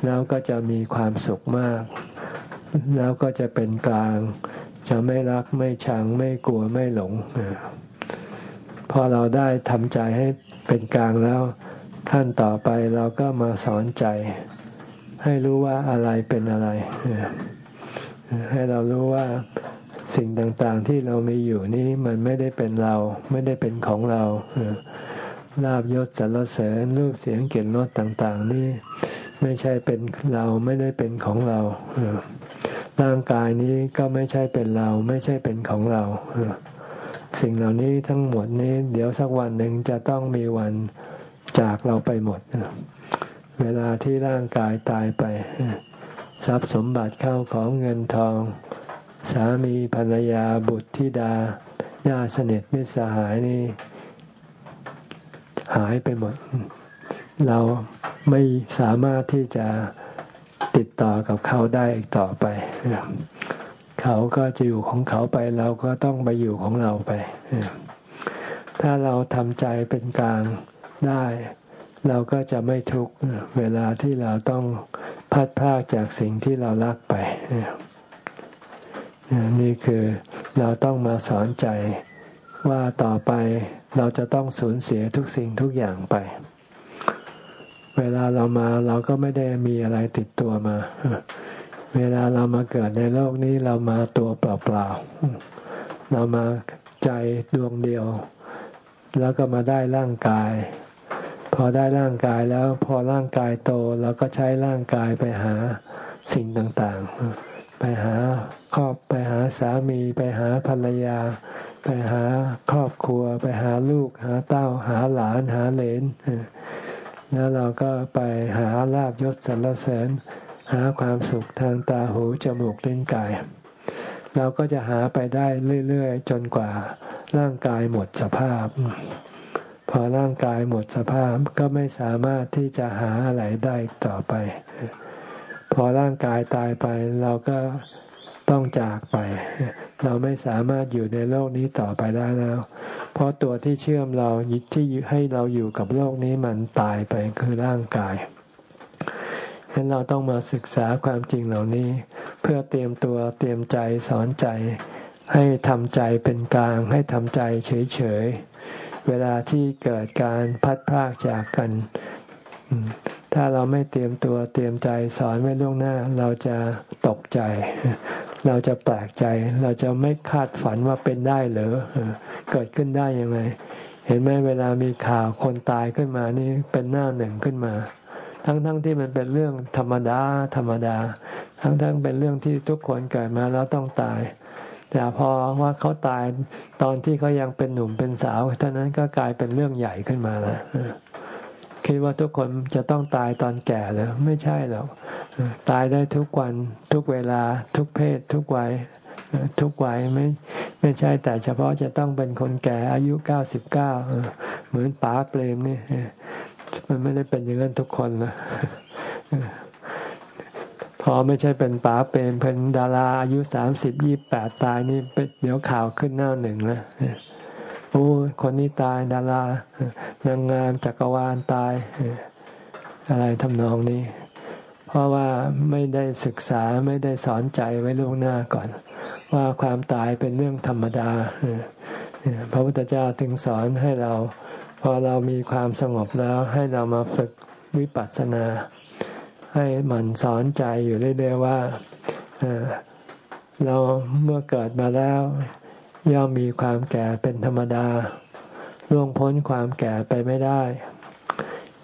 แล้วก็จะมีความสุขมาก แล้วก็จะเป็นกลาง จะไม่รักไม่ชังไม่กลัวไม่หลงพอเราได้ทำใจให้เป็นกลางแล้วขั้นต่อไปเราก็มาสอนใจ ให้รู้ว่าอะไรเป็นอะไร ให้เรารู้ว่าสิ่งต่างๆที่เรามีอยู่นี้มันไม่ได้เป็นเรา ไม่ได้เป็นของเรา ลาบยศสรรเสริญรูปเสียงเกลิ่นรสต่างๆ นี่ไม่ใช่เป็นเราไม่ได้เป็นของเราร่างกายนี้ก็ไม่ใช่เป็นเราไม่ใช่เป็นของเราสิ่งเหล่านี้ทั้งหมดนี้ เดี๋ยวสักวันหนึ่งจะต้องมีวันจากเราไปหมดเวลาที่ร่างกายตายไปทรัพย์สมบัติเข้าของเงินทอง สามีภรรยาบุตรธิดาญาติสนิทมิตรสหายนี่ หายไปหมด เราไม่สามารถที่จะติดต่อกับเขาได้อีกต่อไป เขาก็จะอยู่ของเขาไปเราก็ต้องไปอยู่ของเราไป ถ้าเราทำใจเป็นกลางได้ เราก็จะไม่ทุกข์เวลาที่เราต้องพัดพากจากสิ่งที่เรารักไป นี่คือเราต้องมาสอนใจ ว่าต่อไปเราจะต้องสูญเสียทุกสิ่งทุกอย่างไป เวลาเรามาเราก็ไม่ได้มีอะไรติดตัวมา เวลาเรามาเกิดในโลกนี้เรามาตัวเปล่าๆ เรามาใจดวงเดียว แล้วก็มาได้ร่างกาย พอได้ร่างกายแล้วพอร่างกายโตเราก็ใช้ร่างกายไปหาสิ่งต่างๆ ไปหาครอบไปหาสามีไปหาภรรยา ไปหาครอบครัว ไปหาลูก หาเต้า หาหลาน หาเหลนแล้วเราก็ไปหาลาบยศสรรเสริญ หาความสุขทางตาหูจมูกลิ้นกาย เราก็จะหาไปได้เรื่อยๆ จนกว่าร่างกายหมดสภาพ พอร่างกายหมดสภาพก็ไม่สามารถที่จะหาอะไรได้ต่อไป พอร่างกายตายไปเราก็ต้องจากไป เราไม่สามารถอยู่ในโลกนี้ต่อไปได้แล้ว เพราะตัวที่เชื่อมเราที่ให้เราอยู่กับโลกนี้มันตายไปคือร่างกายฉะนั้นเราต้องมาศึกษาความจริงเหล่านี้ เพื่อเตรียมตัวเตรียมใจสอนใจ ให้ทำใจเป็นกลาง ให้ทำใจเฉยๆ เวลาที่เกิดการพัดพากจากกัน ถ้าเราไม่เตรียมตัวเตรียมใจสอนไว้ล่วงหน้า เราจะตกใจ เราจะแปลกใจ เราจะไม่คาดฝันว่าเป็นได้หรือเกิดขึ้นได้ยังไง เห็นไหมเวลามีข่าวคนตายขึ้นมานี่เป็นหน้าหนึ่งขึ้นมา ทั้งๆทที่มันเป็นเรื่องธรรมดาธรรมดา ทั้งๆทเป็นเรื่องที่ทุกคนเกิดมาแล้วต้องตาย แต่พอว่าเขาตายตอนที่เขายังเป็นหนุ่มเป็นสาวเท่านั้นก็กลายเป็นเรื่องใหญ่ขึ้นมาแล้วคิดว่าทุกคนจะต้องตายตอนแก่แล้วไม่ใช่หรอก ตายได้ทุกวันทุกเวลาทุกเพศ ทุกวัยทุกวัยไม่ไม่ใช่แต่เฉพาะจะต้องเป็นคนแก่อายุเก้าสิบเก้าเหมือนป๋าเปรมนี่มันไม่ได้เป็นอย่างนั้นทุกคนนะพอไม่ใช่เป็นป๋าเปรมเป็นดาราอายุสามสิบยี่แปดตายนี่เดี๋ยวข่าวขึ้นหน้าหนึ่งแล้วโอ้คนนี้ตายดารานางงามจักรวาลตาย อะไรทำนองนี้ เพราะว่าไม่ได้ศึกษาไม่ได้สอนใจไว้ล่วงหน้าก่อน ว่าความตายเป็นเรื่องธรรมดาพระพุทธเจ้าถึงสอนให้เรา พอเรามีความสงบแล้วให้เรามาฝึกวิปัสสนา ให้มันสอนใจอยู่เรื่อยๆว่าเราเมื่อเกิดมาแล้ว ย่อมมีความแก่เป็นธรรมดาล่วงพ้นความแก่ไปไม่ได้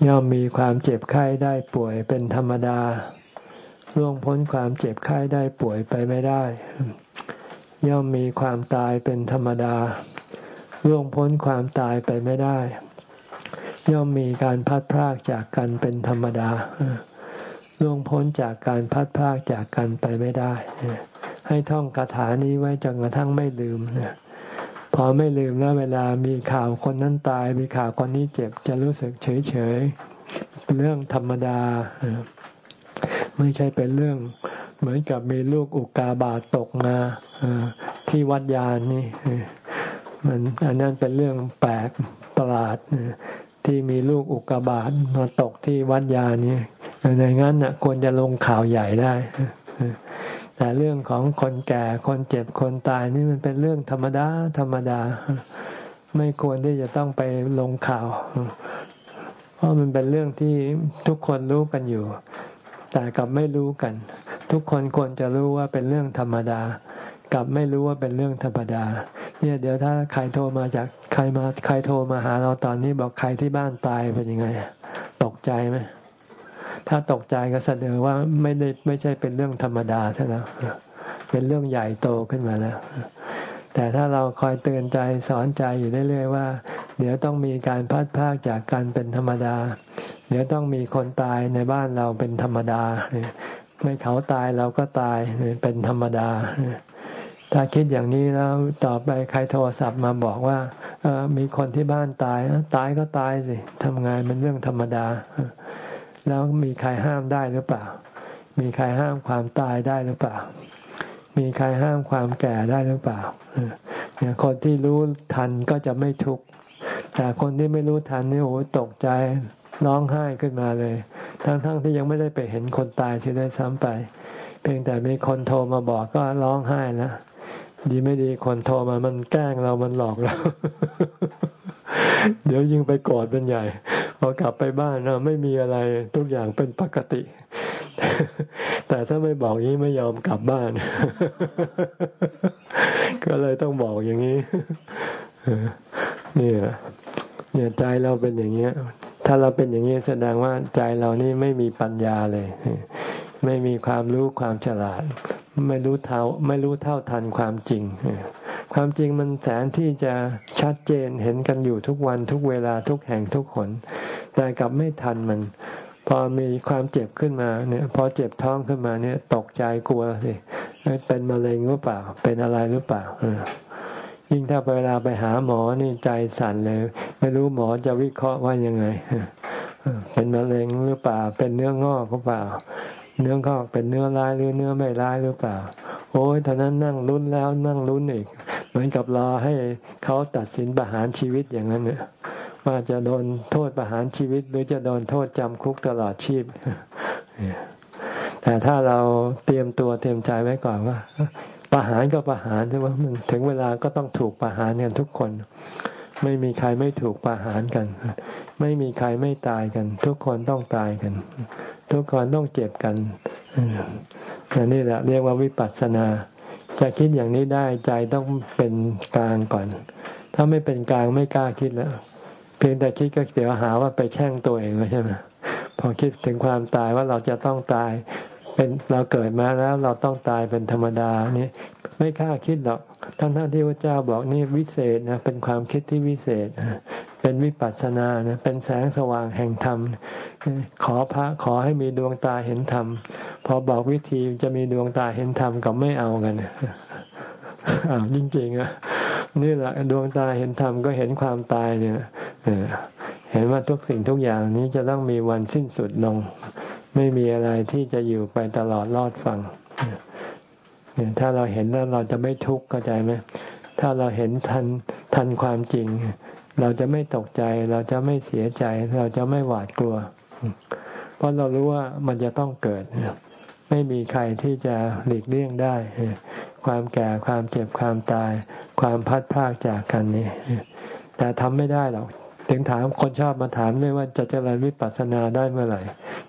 ย่อมมีความเจ็บไข้ได้ป่วยเป็นธรรมดาล่วงพ้นความเจ็บไข้ได้ป่วยไปไม่ได้ ย่อมมีความตายเป็นธรรมดาล่วงพ้นความตายไปไม่ได้ ย่อมมีการพัดพรากจากกันเป็นธรรมดาล่วงพ้นจากการพัดพรากจากกันไปไม่ได้ ให้ท่องคาถานี้ไว้จนกระทั่งไม่ลืมเนี่ย พอไม่ลืมแล้วเวลามีข่าวคนนั้นตายมีข่าวคนนี้เจ็บจะรู้สึกเฉยเฉยเป็นเรื่องธรรมดา ไม่ใช่เป็นเรื่องเหมือนกับมีลูกอุกาบาตตกมาที่วัดยานนี่มันอันนั้นเป็นเรื่องแปลกประหลาดที่มีลูกอุกาบาตมาตกที่วัดยานี่ในงั้นน่ะควรจะลงข่าวใหญ่ได้ แต่เรื่องของคนแก่คนเจ็บคนตายนี่มันเป็นเรื่องธรรมดาธรรมดา ไม่ควรที่จะต้องไปลงข่าว เพราะมันเป็นเรื่องที่ทุกคนรู้กันอยู่ แต่กับไม่รู้กัน ทุกคนควรจะรู้ว่าเป็นเรื่องธรรมดา กลับไม่รู้ว่าเป็นเรื่องธรรมดา เนี่ยเดี๋ยวถ้าใครโทรมาจากใครมาใครโทรมาหาเราตอนนี้บอกใครที่บ้านตายเป็นยังไง ตกใจไหม ถ้าตกใจก็แสดงว่าไม่ได้ไม่ใช่เป็นเรื่องธรรมดาใช่แล้วเป็นเรื่องใหญ่โตขึ้นมาแล้ว แต่ถ้าเราคอยเตือนใจสอนใจอยู่เรื่อยๆว่า เดี๋ยวต้องมีการพัดพากจากการเป็นธรรมดา เดี๋ยวต้องมีคนตายในบ้านเราเป็นธรรมดาไม่เขาตายเราก็ตายเป็นธรรมดา ถ้าคิดอย่างนี้แล้วต่อไปใครโทรศัพท์มาบอกว่ามีคนที่บ้านตายตายก็ตายสิทำงานเป็นเรื่องธรรมดา แล้วมีใครห้ามได้หรือเปล่า มีใครห้ามความตายได้หรือเปล่า มีใครห้ามความแก่ได้หรือเปล่าเนี่ยคนที่รู้ทันก็จะไม่ทุกข์แต่คนที่ไม่รู้ทันนี่โอ้ตกใจร้องไห้ขึ้นมาเลย ทั้งๆทที่ยังไม่ได้ไปเห็นคนตายที่ได้ซ้ำไป เพียงแต่มีคนโทรมาบอกก็ร้องไห้แล้วดีไม่ดีคนโทรมามันแกล้งเรามันหลอกเรา เดี๋ยวยิ่งไปกอดเป็นใหญ่พอกลับไปบ้านเราไม่มีอะไรทุกอย่างเป็นปกติ แต่ถ้าไม่บอกนี้ไม่ยอมกลับบ้าน ก็เลยต้องบอกอย่างนี้นี่เนี่ยใจเราเป็นอย่างเงี้ย ถ้าเราเป็นอย่างนี้แสดงว่าใจเรานี่ไม่มีปัญญาเลย ไม่มีความรู้ความฉลาด ไม่รู้เท่าไม่รู้เท่าทันความจริง ความจริงมันแสนที่จะชัดเจนเห็นกันอยู่ทุกวันทุกเวลาทุกแห่งทุกคนแต่กลับไม่ทันมัน พอมีความเจ็บขึ้นมาเนี่ยพอเจ็บท้องขึ้นมาเนี่ยตกใจกลัวสิเป็นมะเร็งหรือเปล่า เป็นอะไรหรือเปล่ายิ่งถ้าเวลาไปหาหมอนี่ใจสั่นเลย ไม่รู้หมอจะวิเคราะห์ว่ายังไงเป็นมะเร็งหรือเปล่า เป็นเนื้องอกหรือเปล่า เนื้องอกเป็นเนื้อร้ายหรือเนื้อไม่ร้ายหรือเปล่า โอ้ยท่านั้นนั่งลุ้นแล้วนั่งลุ้นอีก เหมือนกับรอให้เขาตัดสินประหารชีวิตอย่างนั้นเนี่ยว่าจะโดนโทษประหารชีวิต หรือจะโดนโทษจำคุกตลอดชีพ แต่ถ้าเราเตรียมตัวเตรียมใจไว้ก่อนว่าประหารก็ประหารใช่ไหมมันถึงเวลาก็ต้องถูกประหารกันทุกคน ไม่มีใครไม่ถูกประหารกัน ไม่มีใครไม่ตายกัน ทุกคนต้องตายกัน ทุกคนต้องเจ็บกันอันนี้แหละเรียกว่าวิปัสสนา จะคิดอย่างนี้ได้ใจต้องเป็นกลางก่อน ถ้าไม่เป็นกลางไม่กล้าคิดแล้วเพียงแต่คิดก็เดี๋ยวหาว่าไปแช่งตัวเองใช่ไหมพอคิดถึงความตายว่าเราจะต้องตาย เป็นเราเกิดมาแล้วเราต้องตายเป็นธรรมดานี่ไม่กล้าคิดหรอกทั้งท่านที่พระเจ้าบอกนี่วิเศษนะเป็นความคิดที่วิเศษ เป็นวิปัสสนานะเป็นแสงสว่างแห่งธรรม ขอพระขอให้มีดวงตาเห็นธรรม พอบอกวิธีจะมีดวงตาเห็นธรรมกับไม่เอากันอ้าวจริงๆอะนี่แหละดวงตาเห็นธรรมก็เห็นความตายเนี่ยเห็นว่าทุกสิ่งทุกอย่างนี้จะต้องมีวันสิ้นสุดลง ไม่มีอะไรที่จะอยู่ไปตลอดรอดฟังเนี่ยถ้าเราเห็นแล้วเราจะไม่ทุกข์เข้าใจไหมถ้าเราเห็นทันทันความจริง เราจะไม่ตกใจ เราจะไม่เสียใจ เราจะไม่หวาดกลัว เพราะเรารู้ว่ามันจะต้องเกิด ไม่มีใครที่จะหลีกเลี่ยงได้ ความแก่ความเจ็บความตาย ความพัดพากจากกันนี่แต่ทำไม่ได้หรอก ถึงถามคนชอบมาถามเลยว่าจะเจริญวิปัสสนาได้เมื่อไหร่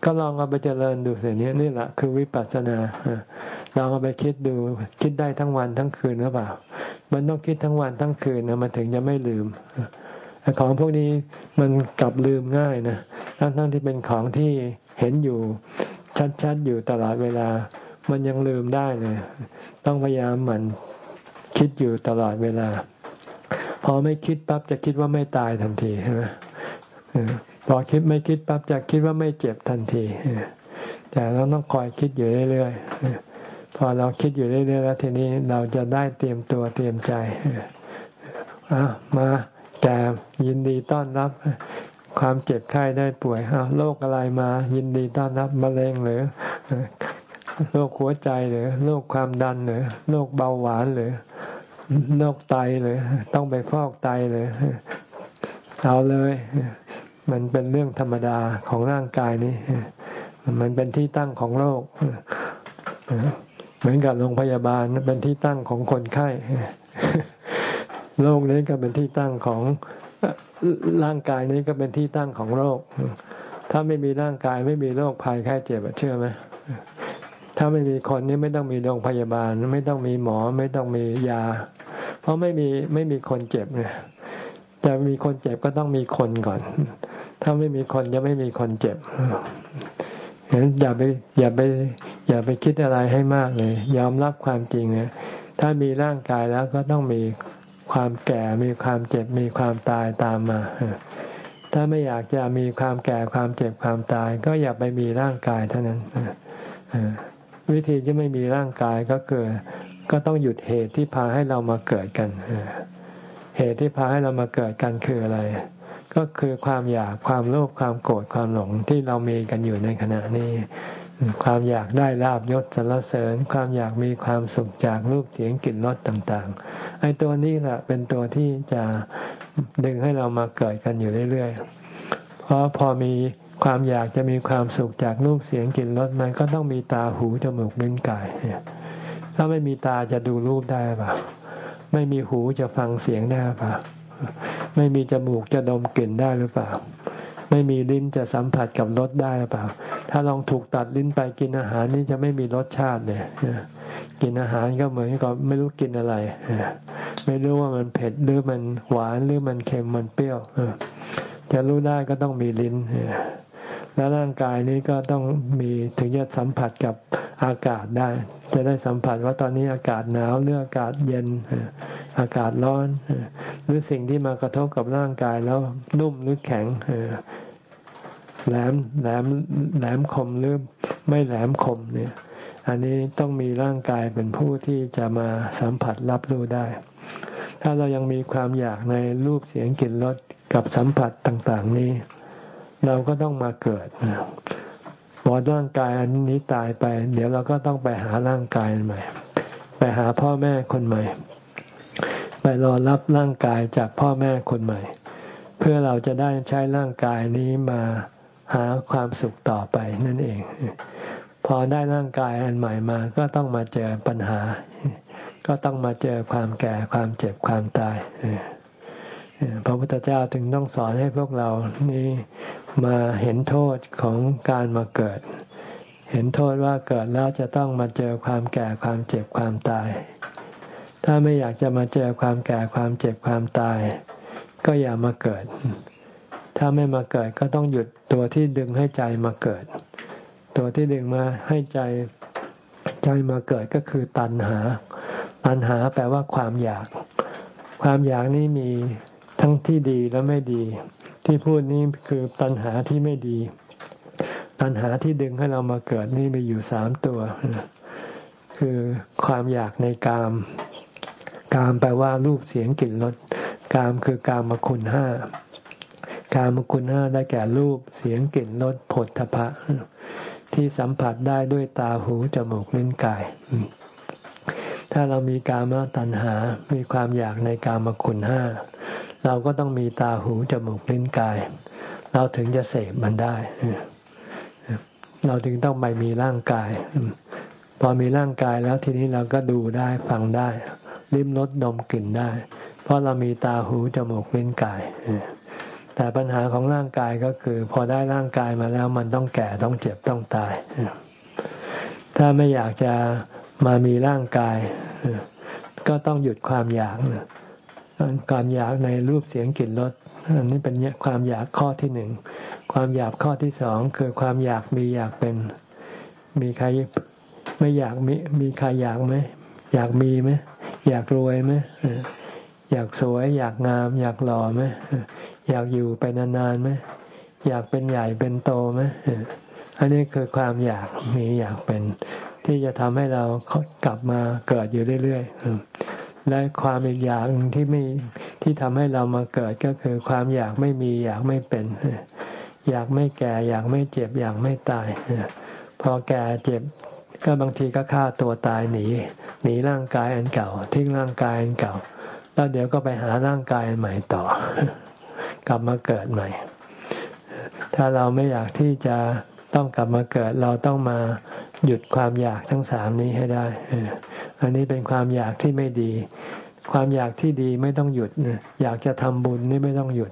ก็ลองเอาไปเจริญดูเสียนี้นี่แหละคือวิปัสสนาลองเอาไปคิดดูคิดได้ทั้งวันทั้งคืนหรือเปล่า มันต้องคิดทั้งวันทั้งคืนนะมันถึงจะไม่ลืมของพวกนี้มันกลับลืมง่ายนะทั้งทั้งที่เป็นของที่เห็นอยู่ชัดๆอยู่ตลอดเวลา มันยังลืมได้เลย ต้องพยายามหมั่นคิดอยู่ตลอดเวลา พอไม่คิดปั๊บจะคิดว่าไม่ตายทันทีใช่ไหมพอคิดไม่คิดปั๊บจะคิดว่าไม่เจ็บทันทีแต่เราต้องคอยคิดอยู่เรื่อยๆพอเราคิดอยู่เรื่อยๆแล้วทีนี้เราจะได้เตรียมตัวเตรียมใจอะมาแกยินดีต้อนรับ ความเจ็บไข้ได้ป่วยโรคอะไรมา ยินดีต้อนรับมะเร็งหรือโรคหัวใจหรือโรคความดันหรือโรคเบาหวานหรือ โรคไตหรือต้องไปฟอกไตหรือเอาเลย มันเป็นเรื่องธรรมดาของร่างกายนี้ มันเป็นที่ตั้งของโลกเหมือนกับโรงพยาบาลเป็นที่ตั้งของคนไข้โลกนี้ก็เป็นที่ตั้งของร่างกายนี้ก็เป็นที่ตั้งของโลกถ้าไม่มีร่างกายไม่มีโรคภัยไข้เจ็บเชื่อไหม ถ้าไม่มีคนนี่ไม่ต้องมีโรงพยาบาล ไม่ต้องมีหมอ ไม่ต้องมียา เพราะไม่มีไม่มีคนเจ็บเนี่ยจะมีคนเจ็บก็ต้องมีคนก่อน ถ้าไม่มีคนจะไม่มีคนเจ็บฉะนั้นอย่าไปอย่าไปอย่าไปคิดอะไรให้มากเลย ยอมรับความจริงเนี่ยถ้ามีร่างกายแล้วก็ต้องมีความแก่มีความเจ็บมีความตายตามมา ถ้าไม่อยากจะมีความแก่ความเจ็บความตาย ก็อย่าไปมีร่างกายเท่านั้น วิธีที่ไม่มีร่างกายก็คือก็ต้องหยุดเหตุที่พาให้เรามาเกิดกัน เหตุที่พาให้เรามาเกิดกันคืออะไร ก็คือความอยากความโลภความโกรธความหลงที่เรามีกันอยู่ในขณะนี้ ความอยากได้ลาบยศสรรเสริญ ความอยากมีความสุขจากรูปเสียงกลิ่นรสต่างๆ ไอ้ตัวนี้แหละเป็นตัวที่จะดึงให้เรามาเกิดกันอยู่เรื่อยๆ เพราะพอมี ความอยากจะมีความสุขจากรูปเสียงกลิ่นรสมันก็ต้องมีตาหูจมูกลิ้นกายถ้าไม่มีตาจะดูรูปได้ปะไม่มีหูจะฟังเสียงได้ปะไม่มีจมูกจะดมกลิ่นได้หรือเปล่า ไม่มีลิ้นจะสัมผัสกับรสได้หรือเปล่า ถ้าลองถูกตัดลิ้นไปกินอาหารนี่จะไม่มีรสชาติเลยกินอาหารก็เหมือนกับไม่รู้กินอะไร ไม่รู้ว่ามันเผ็ดหรือมันหวานหรือมันเค็มมันเปรี้ยวจะรู้ได้ก็ต้องมีลิ้น แล้วร่างกายนี้ก็ต้องมีถึงจะสัมผัสกับอากาศได้ จะได้สัมผัสว่าตอนนี้อากาศหนาวหรืออากาศเย็น อากาศร้อน หรือสิ่งที่มากระทบกับร่างกายแล้วนุ่มหรือแข็งแหลมแหลมแหลมคมหรือไม่แหลมคมเนี่ย อันนี้ต้องมีร่างกายเป็นผู้ที่จะมาสัมผัสรับรู้ได้ ถ้าเรายังมีความอยากในรูปเสียงกลิ่นรสกับสัมผัสต่าง ๆ นี้ เราก็ต้องมาเกิดพอร่างกายอันนี้ตายไป เดี๋ยวเราก็ต้องไปหาร่างกายใหม่ ไปหาพ่อแม่คนใหม่ ไปรอรับร่างกายจากพ่อแม่คนใหม่ เพื่อเราจะได้ใช้ร่างกายนี้มาหาความสุขต่อไปนั่นเอง พอได้ร่างกายอันใหม่มาก็ต้องมาเจอปัญหา ก็ต้องมาเจอความแก่ความเจ็บความตายพระพุทธเจ้าถึงต้องสอนให้พวกเรานี่ มาเห็นโทษของการมาเกิด เห็นโทษว่าเกิดแล้วจะต้องมาเจอความแก่ความเจ็บความตาย ถ้าไม่อยากจะมาเจอความแก่ความเจ็บความตาย ก็อย่ามาเกิด ถ้าไม่มาเกิดก็ต้องหยุดตัวที่ดึงให้ใจมาเกิด ตัวที่ดึงมาให้ใจใจมาเกิดก็คือตัณหา ตัณหาแปลว่าความอยาก ความอยากนี้มีทั้งที่ดีและไม่ดี ที่พูดนี้คือตัณหาที่ไม่ดี ตัณหาที่ดึงให้เรามาเกิดนี่มีอยู่สามตัว คือความอยากในกาม กามแปลว่ารูปเสียงกลิ่นรสกามคือกามคุณห้ากามคุณห้าได้แก่รูปเสียงกลิ่นรสผลทพะ ที่สัมผัสได้ด้วยตาหูจมูกลิ้นกาย ถ้าเรามีกามตัณหา มีความอยากในกามคุณห้า เราก็ต้องมีตาหูจมูกลิ้นกาย เราถึงจะเสพมันได้ เราถึงต้องไปมีร่างกาย พอมีร่างกายแล้วทีนี้เราก็ดูได้ฟังได้ลิ้มรสดมกลิ่นได้ เพราะเรามีตาหูจมูกลิ้นกาย แต่ปัญหาของร่างกายก็คือ พอได้ร่างกายมาแล้วมันต้องแก่ต้องเจ็บต้องตาย ถ้าไม่อยากจะมามีร่างกาย ก็ต้องหยุดความอยาก การอยากในรูปเสียงกลิ่นรสอันนี้เป็นความอยากข้อที่หนึ่งความอยากข้อที่สองคือความอยากมีอยากเป็น มีใครไม่อยากมีมีใครอยากไหมอยากมีไหมอยากรวยไหมอยากสวย อยากงาม อยากหล่อไหมอยากอยู่ไปนานๆไหมอยากเป็นใหญ่เป็นโตไหมอันนี้คือความอยากมีอยากเป็น ที่จะทำให้เรากลับมาเกิดอยู่เรื่อยๆ และความอีกอย่างที่ไม่ที่ทำให้เรามาเกิดก็คือ ความอยากไม่มีอยากไม่เป็น อยากไม่แก่ อยากไม่เจ็บ อยากไม่ตายพอแก่เจ็บก็บางทีก็ฆ่าตัวตายหนีหนีร่างกายอันเก่า ทิ้งร่างกายอันเก่า แล้วเดี๋ยวก็ไปหาร่างกายใหม่ต่อ กลับมาเกิดใหม่ ถ้าเราไม่อยากที่จะ ต้องกลับมาเกิดเราต้องมาหยุดความอยากทั้งสามนี้ให้ได้อันนี้เป็นความอยากที่ไม่ดี ความอยากที่ดีไม่ต้องหยุดอยากจะทำบุญนี่ไม่ต้องหยุด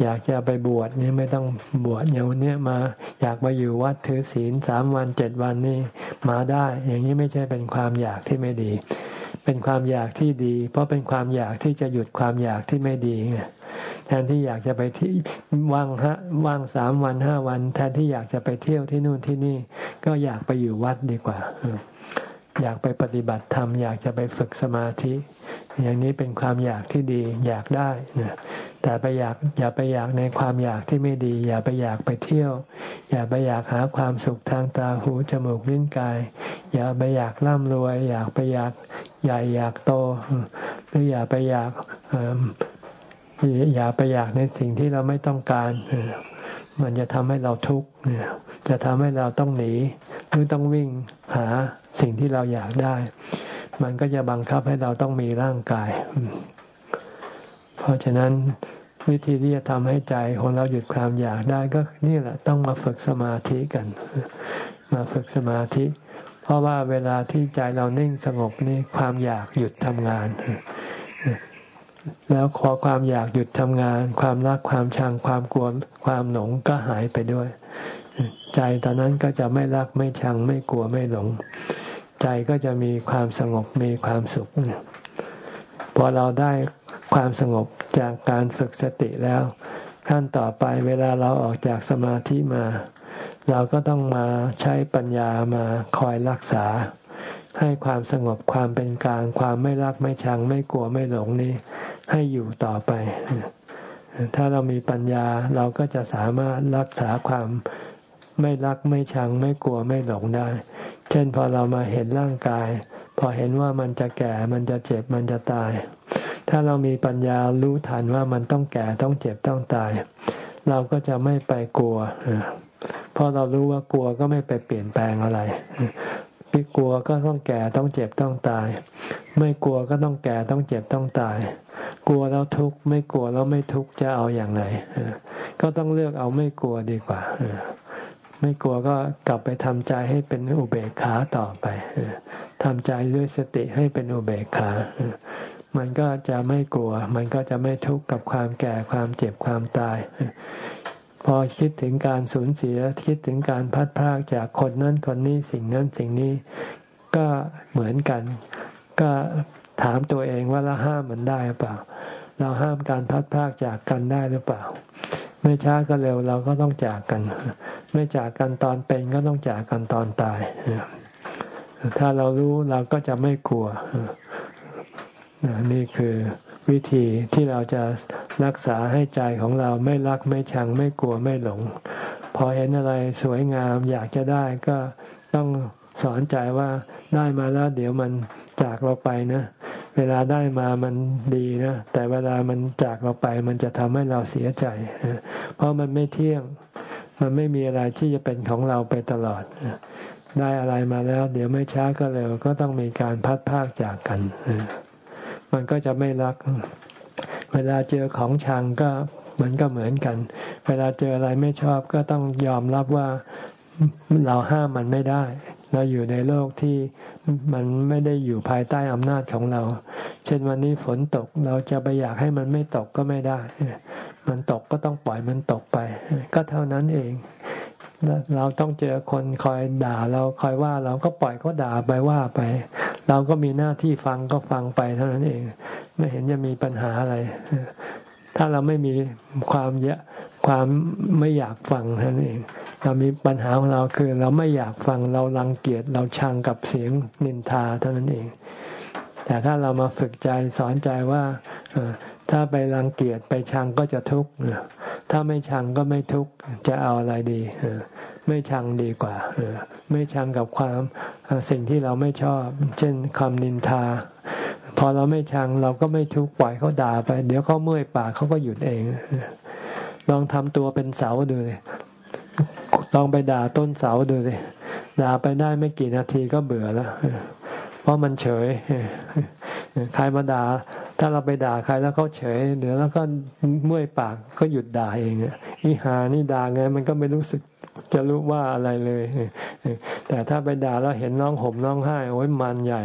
อยากจะไปบวชนี่ไม่ต้องบวชอย่างวันนี้มา อยากมาอยู่วัดถือศีลสามวันเจ็ดวันนี่มาได้ อย่างนี้ไม่ใช่เป็นความอยากที่ไม่ดี เป็นความอยากที่ดี เพราะเป็นความอยากที่จะหยุดความอยากที่ไม่ดีไง แทนที่อยากจะไปที่ว่างฮะว่างสามวันห้าวัน แทนที่อยากจะไปเที่ยวที่นู่นที่นี่ ก็อยากไปอยู่วัดดีกว่า อยากไปปฏิบัติธรรมอยากจะไปฝึกสมาธิ อย่างนี้เป็นความอยากที่ดีอยากได้นะแต่ไปอยากอย่าไปอยากในความอยากที่ไม่ดี อย่าไปอยากไปเที่ยว อย่าไปอยากหาความสุขทางตาหูจมูกลิ้นกาย อย่าไปอยากร่ำรวย อยากไปอยากใหญ่อยากโต หรืออย่าไปอยาก อย่าไปอยากในสิ่งที่เราไม่ต้องการ มันจะทำให้เราทุกข์จะทำให้เราต้องหนีหรือต้องวิ่งหาสิ่งที่เราอยากได้ มันก็จะบังคับให้เราต้องมีร่างกาย เพราะฉะนั้นวิธีที่จะทำให้ใจของเราหยุดความอยากได้ก็นี่แหละต้องมาฝึกสมาธิกัน มาฝึกสมาธิ เพราะว่าเวลาที่ใจเรานิ่งสงบนี่ความอยากหยุดทำงาน แล้วขอความอยากหยุดทำงาน ความรักความชังความกลัวความหลงก็หายไปด้วย ใจตอนนั้นก็จะไม่รักไม่ชังไม่กลัวไม่หลง ใจก็จะมีความสงบมีความสุขพอเราได้ความสงบจากการฝึกสติแล้ว ขั้นต่อไปเวลาเราออกจากสมาธิมา เราก็ต้องมาใช้ปัญญามาคอยรักษา ให้ความสงบความเป็นกลาง ความไม่รักไม่ชังไม่กลัวไม่หลงนี้ ให้อยู่ต่อไป ถ้าเรามีปัญญาเราก็จะสามารถรักษาความไม่รักไม่ชังไม่กลัวไม่หลงได้ เช่นพอเรามาเห็นร่างกาย พอเห็นว่ามันจะแก่มันจะเจ็บมันจะตาย ถ้าเรามีปัญญารู้ทันว่ามันต้องแก่ต้องเจ็บต้องตาย เราก็จะไม่ไปกลัวเพราะเรารู้ว่ากลัวก็ไม่ไปเปลี่ยนแปลงอะไร ไม่กลัวก็ต้องแก่ต้องเจ็บต้องตาย ไม่กลัวก็ต้องแก่ต้องเจ็บต้องตาย กลัวแล้วทุกข์ไม่กลัวแล้วไม่ทุกข์จะเอาอย่างไรก็ต้องเลือกเอาไม่กลัวดีกว่าไม่กลัวก็กลับไปทำใจให้เป็นอุเบกขาต่อไปทำใจด้วยสติให้เป็นอุเบกขามันก็จะไม่กลัว มันก็จะไม่ทุกข์กับความแก่ความเจ็บความตาย พอคิดถึงการสูญเสียคิดถึงการพัดพากจากคนนั้นคนนี้สิ่งนั้นสิ่งนี้ ก็เหมือนกัน ก็ถามตัวเองว่าเราห้ามมันได้หรือเปล่า เราห้ามการพัดพากจากกันได้หรือเปล่า ไม่ช้าก็เร็วเราก็ต้องจากกัน ไม่จากกันตอนเป็นก็ต้องจากกันตอนตาย ถ้าเรารู้เราก็จะไม่กลัวนี่คือ วิธีที่เราจะรักษาให้ใจของเราไม่รักไม่ชังไม่กลัวไม่หลง พอเห็นอะไรสวยงามอยากจะได้ก็ต้องสอนใจว่าได้มาแล้วเดี๋ยวมันจากเราไปนะ เวลาได้มามันดีนะ แต่เวลามันจากเราไป มันจะทำให้เราเสียใจ เพราะมันไม่เที่ยง มันไม่มีอะไรที่จะเป็นของเราไปตลอด ได้อะไรมาแล้ว เดี๋ยวไม่ช้าก็เร็วก็ต้องมีการพัดพากจากกัน มันก็จะไม่รัก เวลาเจอของชังก็มันก็เหมือนกัน เวลาเจออะไรไม่ชอบก็ต้องยอมรับว่าเราห้ามมันไม่ได้ เราอยู่ในโลกที่มันไม่ได้อยู่ภายใต้อำนาจของเรา เช่นวันนี้ฝนตกเราจะไปอยากให้มันไม่ตกก็ไม่ได้ มันตกก็ต้องปล่อยมันตกไป ก็เท่านั้นเอง เราต้องเจอคนคอยด่าเราคอยว่าเราก็ปล่อยเขาด่าไปว่าไป เราก็มีหน้าที่ฟังก็ฟังไปเท่านั้นเอง ไม่เห็นจะมีปัญหาอะไร ถ้าเราไม่มีความเยอะความไม่อยากฟังเท่านั้นเอง เรามีปัญหาของเราคือ เราไม่อยากฟังเรารังเกียจเราชังกับเสียงนินทาเท่านั้นเอง แต่ถ้าเรามาฝึกใจสอนใจว่าถ้าไปรังเกียจไปชังก็จะทุกข์ถ้าไม่ชังก็ไม่ทุกข์จะเอาอะไรดี ไม่ชังดีกว่าไม่ชังกับความสิ่งที่เราไม่ชอบ เช่นคำนินทา พอเราไม่ชังเราก็ไม่ทุกข์ปล่อยเขาด่าไป เดี๋ยวเขาเมื่อยปากเขาก็หยุดเอง ลองทำตัวเป็นเสาดูเลยลองไปด่าต้นเสาดูสิด่าไปได้ไม่กี่นาทีก็เบื่อแล้วเพราะมันเฉยใครมาด่าถ้าเราไปด่าใครแล้วเขาเฉยเดี๋ยวแล้วก็เมื่อยปากก็หยุดด่าเองอีหานี่ด่าไงมันก็ไม่รู้สึก จะรู้ว่าอะไรเลย แต่ถ้าไปด่าแล้วเห็นน้องห่มน้องไห้โอ้ยมันใหญ่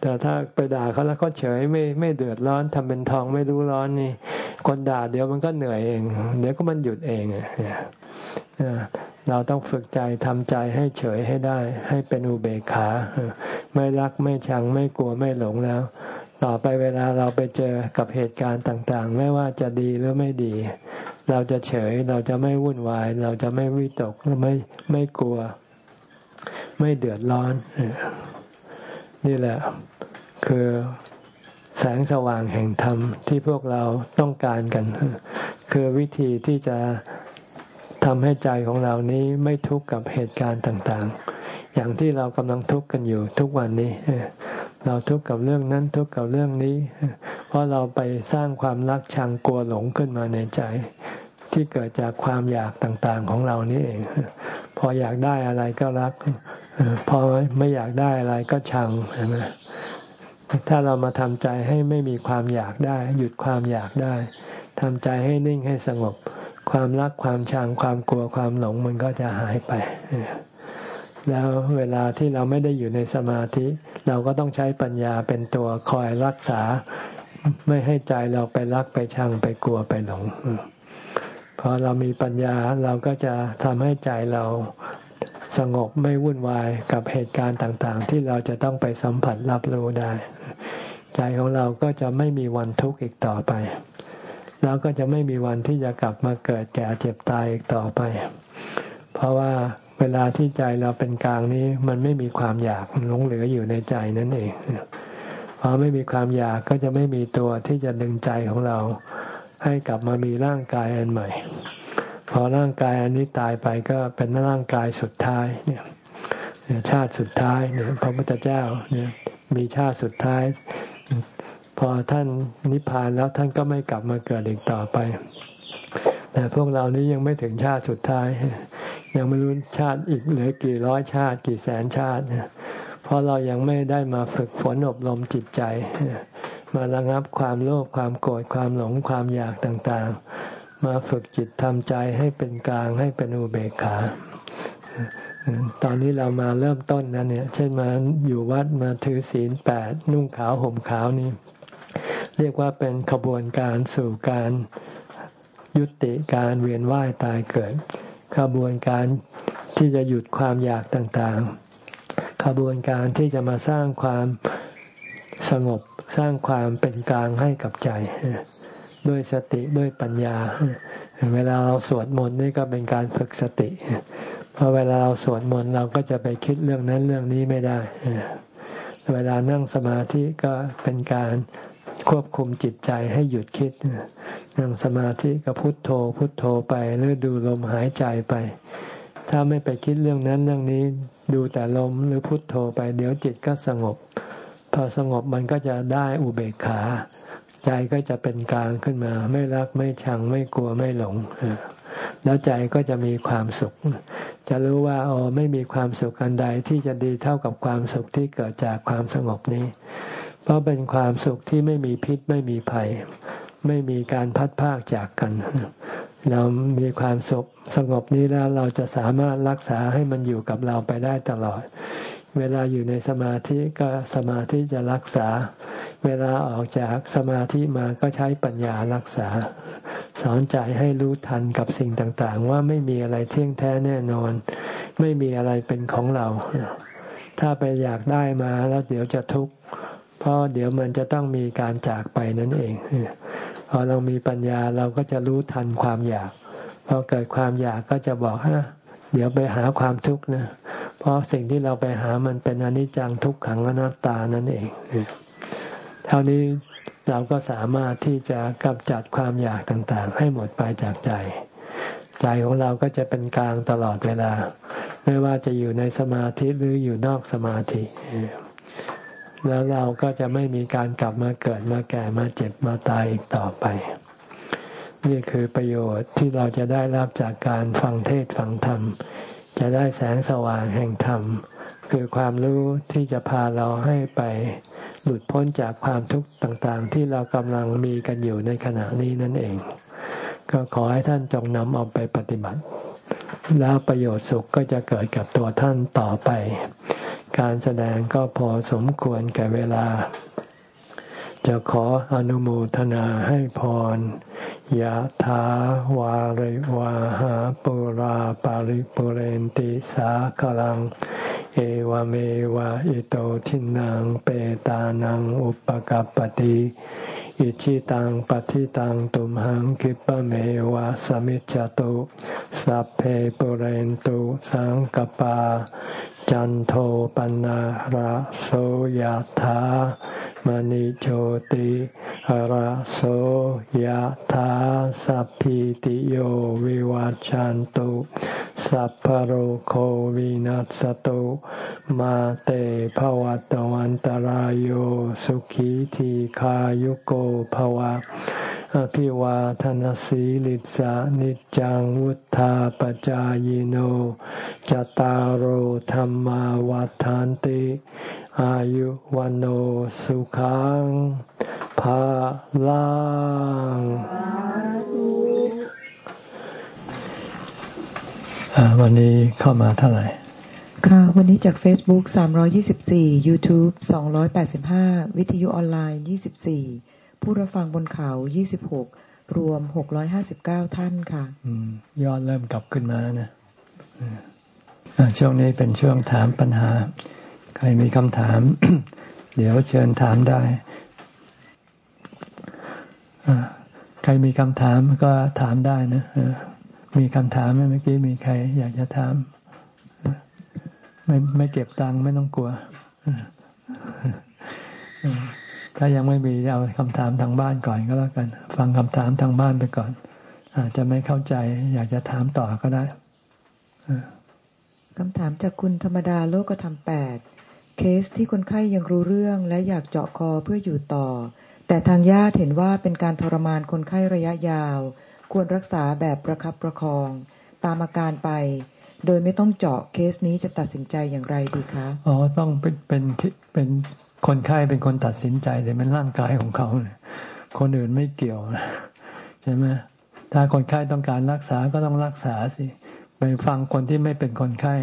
แต่ถ้าไปด่าเขาแล้วเขาเฉยไม่ไม่เดือดร้อนทำเป็นทองไม่รู้ร้อนนี่ คนด่าเดี๋ยวมันก็เหนื่อยเอง เดี๋ยวก็มันหยุดเองเราต้องฝึกใจทำใจให้เฉยให้ได้ ให้เป็นอุเบกขา ไม่รักไม่ชังไม่กลัวไม่หลงแล้ว ต่อไปเวลาเราไปเจอกับเหตุการณ์ต่าง ๆ ไม่ว่าจะดีหรือไม่ดี เราจะเฉยเราจะไม่วุ่นวาย เราจะไม่วิตกไม่ไม่กลัว ไม่เดือดร้อน นี่แหละ คือแสงสว่างแห่งธรรมที่พวกเราต้องการกัน คือวิธีที่จะทำให้ใจของเรานี้ไม่ทุกข์กับเหตุการณ์ต่างๆ อย่างที่เรากำลังทุกข์กันอยู่ทุกวันนี้ เราทุกข์กับเรื่องนั้นทุกข์กับเรื่องนี้ เพราะเราไปสร้างความรักชังกลัวหลงขึ้นมาในใจ ที่เกิดจากความอยากต่างๆของเรานี่เอง พออยากได้อะไรก็รัก พอไม่อยากได้อะไรก็ชังใช่ไหมถ้าเรามาทำใจให้ไม่มีความอยากได้ หยุดความอยากได้ทำใจให้นิ่งให้สงบ ความรักความชังความกลัวความหลงมันก็จะหายไป แล้วเวลาที่เราไม่ได้อยู่ในสมาธิ เราก็ต้องใช้ปัญญาเป็นตัวคอยรักษา ไม่ให้ใจเราไปรักไปชังไปกลัวไปหลง พอเรามีปัญญาเราก็จะทำให้ใจเราสงบไม่วุ่นวายกับเหตุการณ์ต่างๆ ที่เราจะต้องไปสัมผัสรับรู้ได้ ใจของเราก็จะไม่มีวันทุกข์อีกต่อไป แล้วก็จะไม่มีวันที่จะกลับมาเกิดแก่เจ็บตายอีกต่อไป เพราะว่าเวลาที่ใจเราเป็นกลางนี้มันไม่มีความอยากหลงเหลืออยู่ในใจนั่นเองพอไม่มีความอยากก็จะไม่มีตัวที่จะดึงใจของเรา ให้กลับมามีร่างกายอันใหม่ พอร่างกายอันนี้ตายไปก็เป็นร่างกายสุดท้ายเนี่ยชาติสุดท้ายเนี่ยพระพุทธเจ้าเนี่ยมีชาติสุดท้าย พอท่านนิพพานแล้วท่านก็ไม่กลับมาเกิดอีกต่อไป แต่พวกเรานี้ยังไม่ถึงชาติสุดท้าย ยังไม่รู้ชาติอีกเหลือกี่ร้อยชาติ กี่แสนชาติเพราะเรายังไม่ได้มาฝึกฝนอบรมจิตใจ มาระงับความโลภความโกรธความหลงความอยากต่างๆ มาฝึกจิตทำใจให้เป็นกลางให้เป็นอุเบกขา ตอนนี้เรามาเริ่มต้นนะเนี่ย เช่นมาอยู่วัดมาถือศีลแปดนุ่งขาวห่มขาวนี่เรียกว่าเป็นขบวนการสู่การยุติการเวียนว่ายตายเกิด ขบวนการที่จะหยุดความอยากต่างๆ ขบวนการที่จะมาสร้างความ สงบสร้างความเป็นกลางให้กับใจ ด้วยสติด้วยปัญญา เวลาเราสวดมนต์นี่ก็เป็นการฝึกสติ เพอเวลาเราสวดมนต์เราก็จะไปคิดเรื่องนั้นเรื่องนี้ไม่ได้ เวลานั่งสมาธิก็เป็นการควบคุมจิตใจให้หยุดคิด นั่งสมาธิก็พุโทโธ พุโทโธไปหรือดูลมหายใจไป ถ้าไม่ไปคิดเรื่องนั้นเรื่องนี้ ดูแต่ลมหรือพุโทโธไป เดี๋ยวจิตก็สงบ พอสงบมันก็จะได้อุเบกขา ใจก็จะเป็นกลางขึ้นมา ไม่รักไม่ชังไม่กลัวไม่หลงแล้วใจก็จะมีความสุข จะรู้ว่าอ๋อไม่มีความสุขอันใดที่จะดีเท่ากับความสุขที่เกิดจากความสงบนี้ เพราะเป็นความสุขที่ไม่มีพิษไม่มีภัย ไม่มีการพัดพากจากกัน เรามีความสุขสงบนี้แล้วเราจะสามารถรักษาให้มันอยู่กับเราไปได้ตลอด เวลาอยู่ในสมาธิก็สมาธิจะรักษา เวลาออกจากสมาธิมาก็ใช้ปัญญารักษา สอนใจให้รู้ทันกับสิ่งต่างๆ ว่าไม่มีอะไรเที่ยงแท้แน่นอน ไม่มีอะไรเป็นของเรา ถ้าไปอยากได้มาแล้วเดี๋ยวจะทุกข์เพราะเดี๋ยวมันจะต้องมีการจากไปนั่นเอง พอเรามีปัญญาเราก็จะรู้ทันความอยาก พอเกิดความอยากก็จะบอกฮะเดี๋ยวไปหาความทุกข์นะ เพราะสิ่งที่เราไปหามันเป็นอนิจจังทุกขังอนัตตานั่นเอง เท่านี้เราก็สามารถที่จะกำจัดความอยากต่างๆ ให้หมดไปจากใจ ใจของเราก็จะเป็นกลางตลอดเวลา ไม่ว่าจะอยู่ในสมาธิหรืออยู่นอกสมาธิ แล้วเราก็จะไม่มีการกลับมาเกิดมาแก่มาเจ็บมาตายอีกต่อไป นี่คือประโยชน์ที่เราจะได้รับจากการฟังเทศฟังธรรม จะได้แสงสว่างแห่งธรรม คือความรู้ที่จะพาเราให้ไปหลุดพ้นจากความทุกข์ต่างๆ ที่เรากำลังมีกันอยู่ในขณะนี้นั่นเอง ก็ขอให้ท่านจงนำเอาไปปฏิบัติ แล้วประโยชน์สุขก็จะเกิดกับตัวท่านต่อไป การแสดงก็พอสมควรแก่เวลา จะขออนุโมทนาให้พร ยะถาวาริวาหาปุราปาริปุเรนติสากลัง เอวเมวะอิโตทินังเปตานังอุปกัปติอิชิตังปฏิตังตุมหังคิปะเมวะสมิจจตุสัพเพปุเรนตุสังกปา จันโทปนะระโสยธา มณิโชติระโสยธาสัพพิติโยวิวัจจันตุสัพพโรโควินัสตุมาเตภวัตวันตารโยสุขีทีขายุโกภวะอภิวาทนสีลิสานิจังวุธาปจายโนจตารโหธรรมวาทานติ อายุวันโอสุขังภาลังวันนี้เข้ามาเท่าไหร่ ค่ะ วันนี้จาก Facebook 324 YouTube 285 วิทยุออนไลน์ 24 ผู้รับฟังบนเขา 26 รวม 659 ท่านค่ะยอดเริ่มกลับขึ้นมานะช่วงนี้เป็นช่วงถามปัญหา ใครมีคำถาม เดี๋ยวเชิญถามได้ ใครมีคำถามก็ถามได้นะมีคำถามไหมเมื่อกี้มีใคร อยากจะถาม ไม่ไม่เก็บตังค์ไม่ต้องกลัว ถ้ายังไม่มีเอาคำถามทางบ้านก่อนก็แล้วกัน ฟังคำถามทางบ้านไปก่อน อาจจะไม่เข้าใจ อยากจะถามต่อก็ได้คำถามจากคุณธรรมดาโลกธรรมแปด เคสที่คนไข้ยังรู้เรื่องและอยากเจาะคอเพื่ออยู่ต่อ แต่ทางญาติเห็นว่าเป็นการทรมานคนไข้ระยะยาว ควรรักษาแบบประคับประคอง ตามอาการไป โดยไม่ต้องเจาะเคสนี้จะตัดสินใจอย่างไรดีคะ อ๋อ ต้องเป็นเป็นเป็นคนไข้เป็นคนตัดสินใจแต่เป็นร่างกายของเขา คนอื่นไม่เกี่ยวใช่ไหมถ้าคนไข้ต้องการรักษาก็ต้องรักษาสิ ไปฟังคนที่ไม่เป็นคนไข้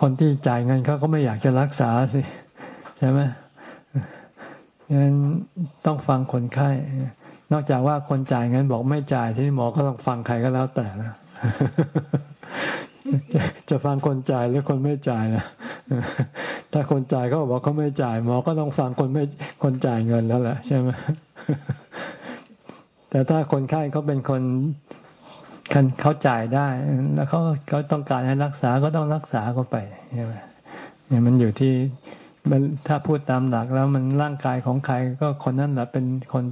คนที่จ่ายเงินเขาก็ไม่อยากจะรักษาสิใช่ไหมงั้นต้องฟังคนไข้ นอกจากว่าคนจ่ายเงินบอกไม่จ่ายที่หมอก็ต้องฟังใครก็แล้วแต่นะจะฟังคนจ่ายหรือคนไม่จ่ายนะถ้าคนจ่ายเขาบอกเขาไม่จ่าย หมอก็ต้องฟังคนไม่คนจ่ายเงินแล้วแหละใช่ไหมแต่ถ้าคนไข้เขาเป็นคน เขาจ่ายได้ แล้วเขาเขาต้องการให้รักษาก็ต้องรักษาเขาไปใช่ไหมเนี่ยมันอยู่ที่ถ้าพูดตามหลักแล้วมันร่างกายของใครก็คนนั้นแหละเป็นคน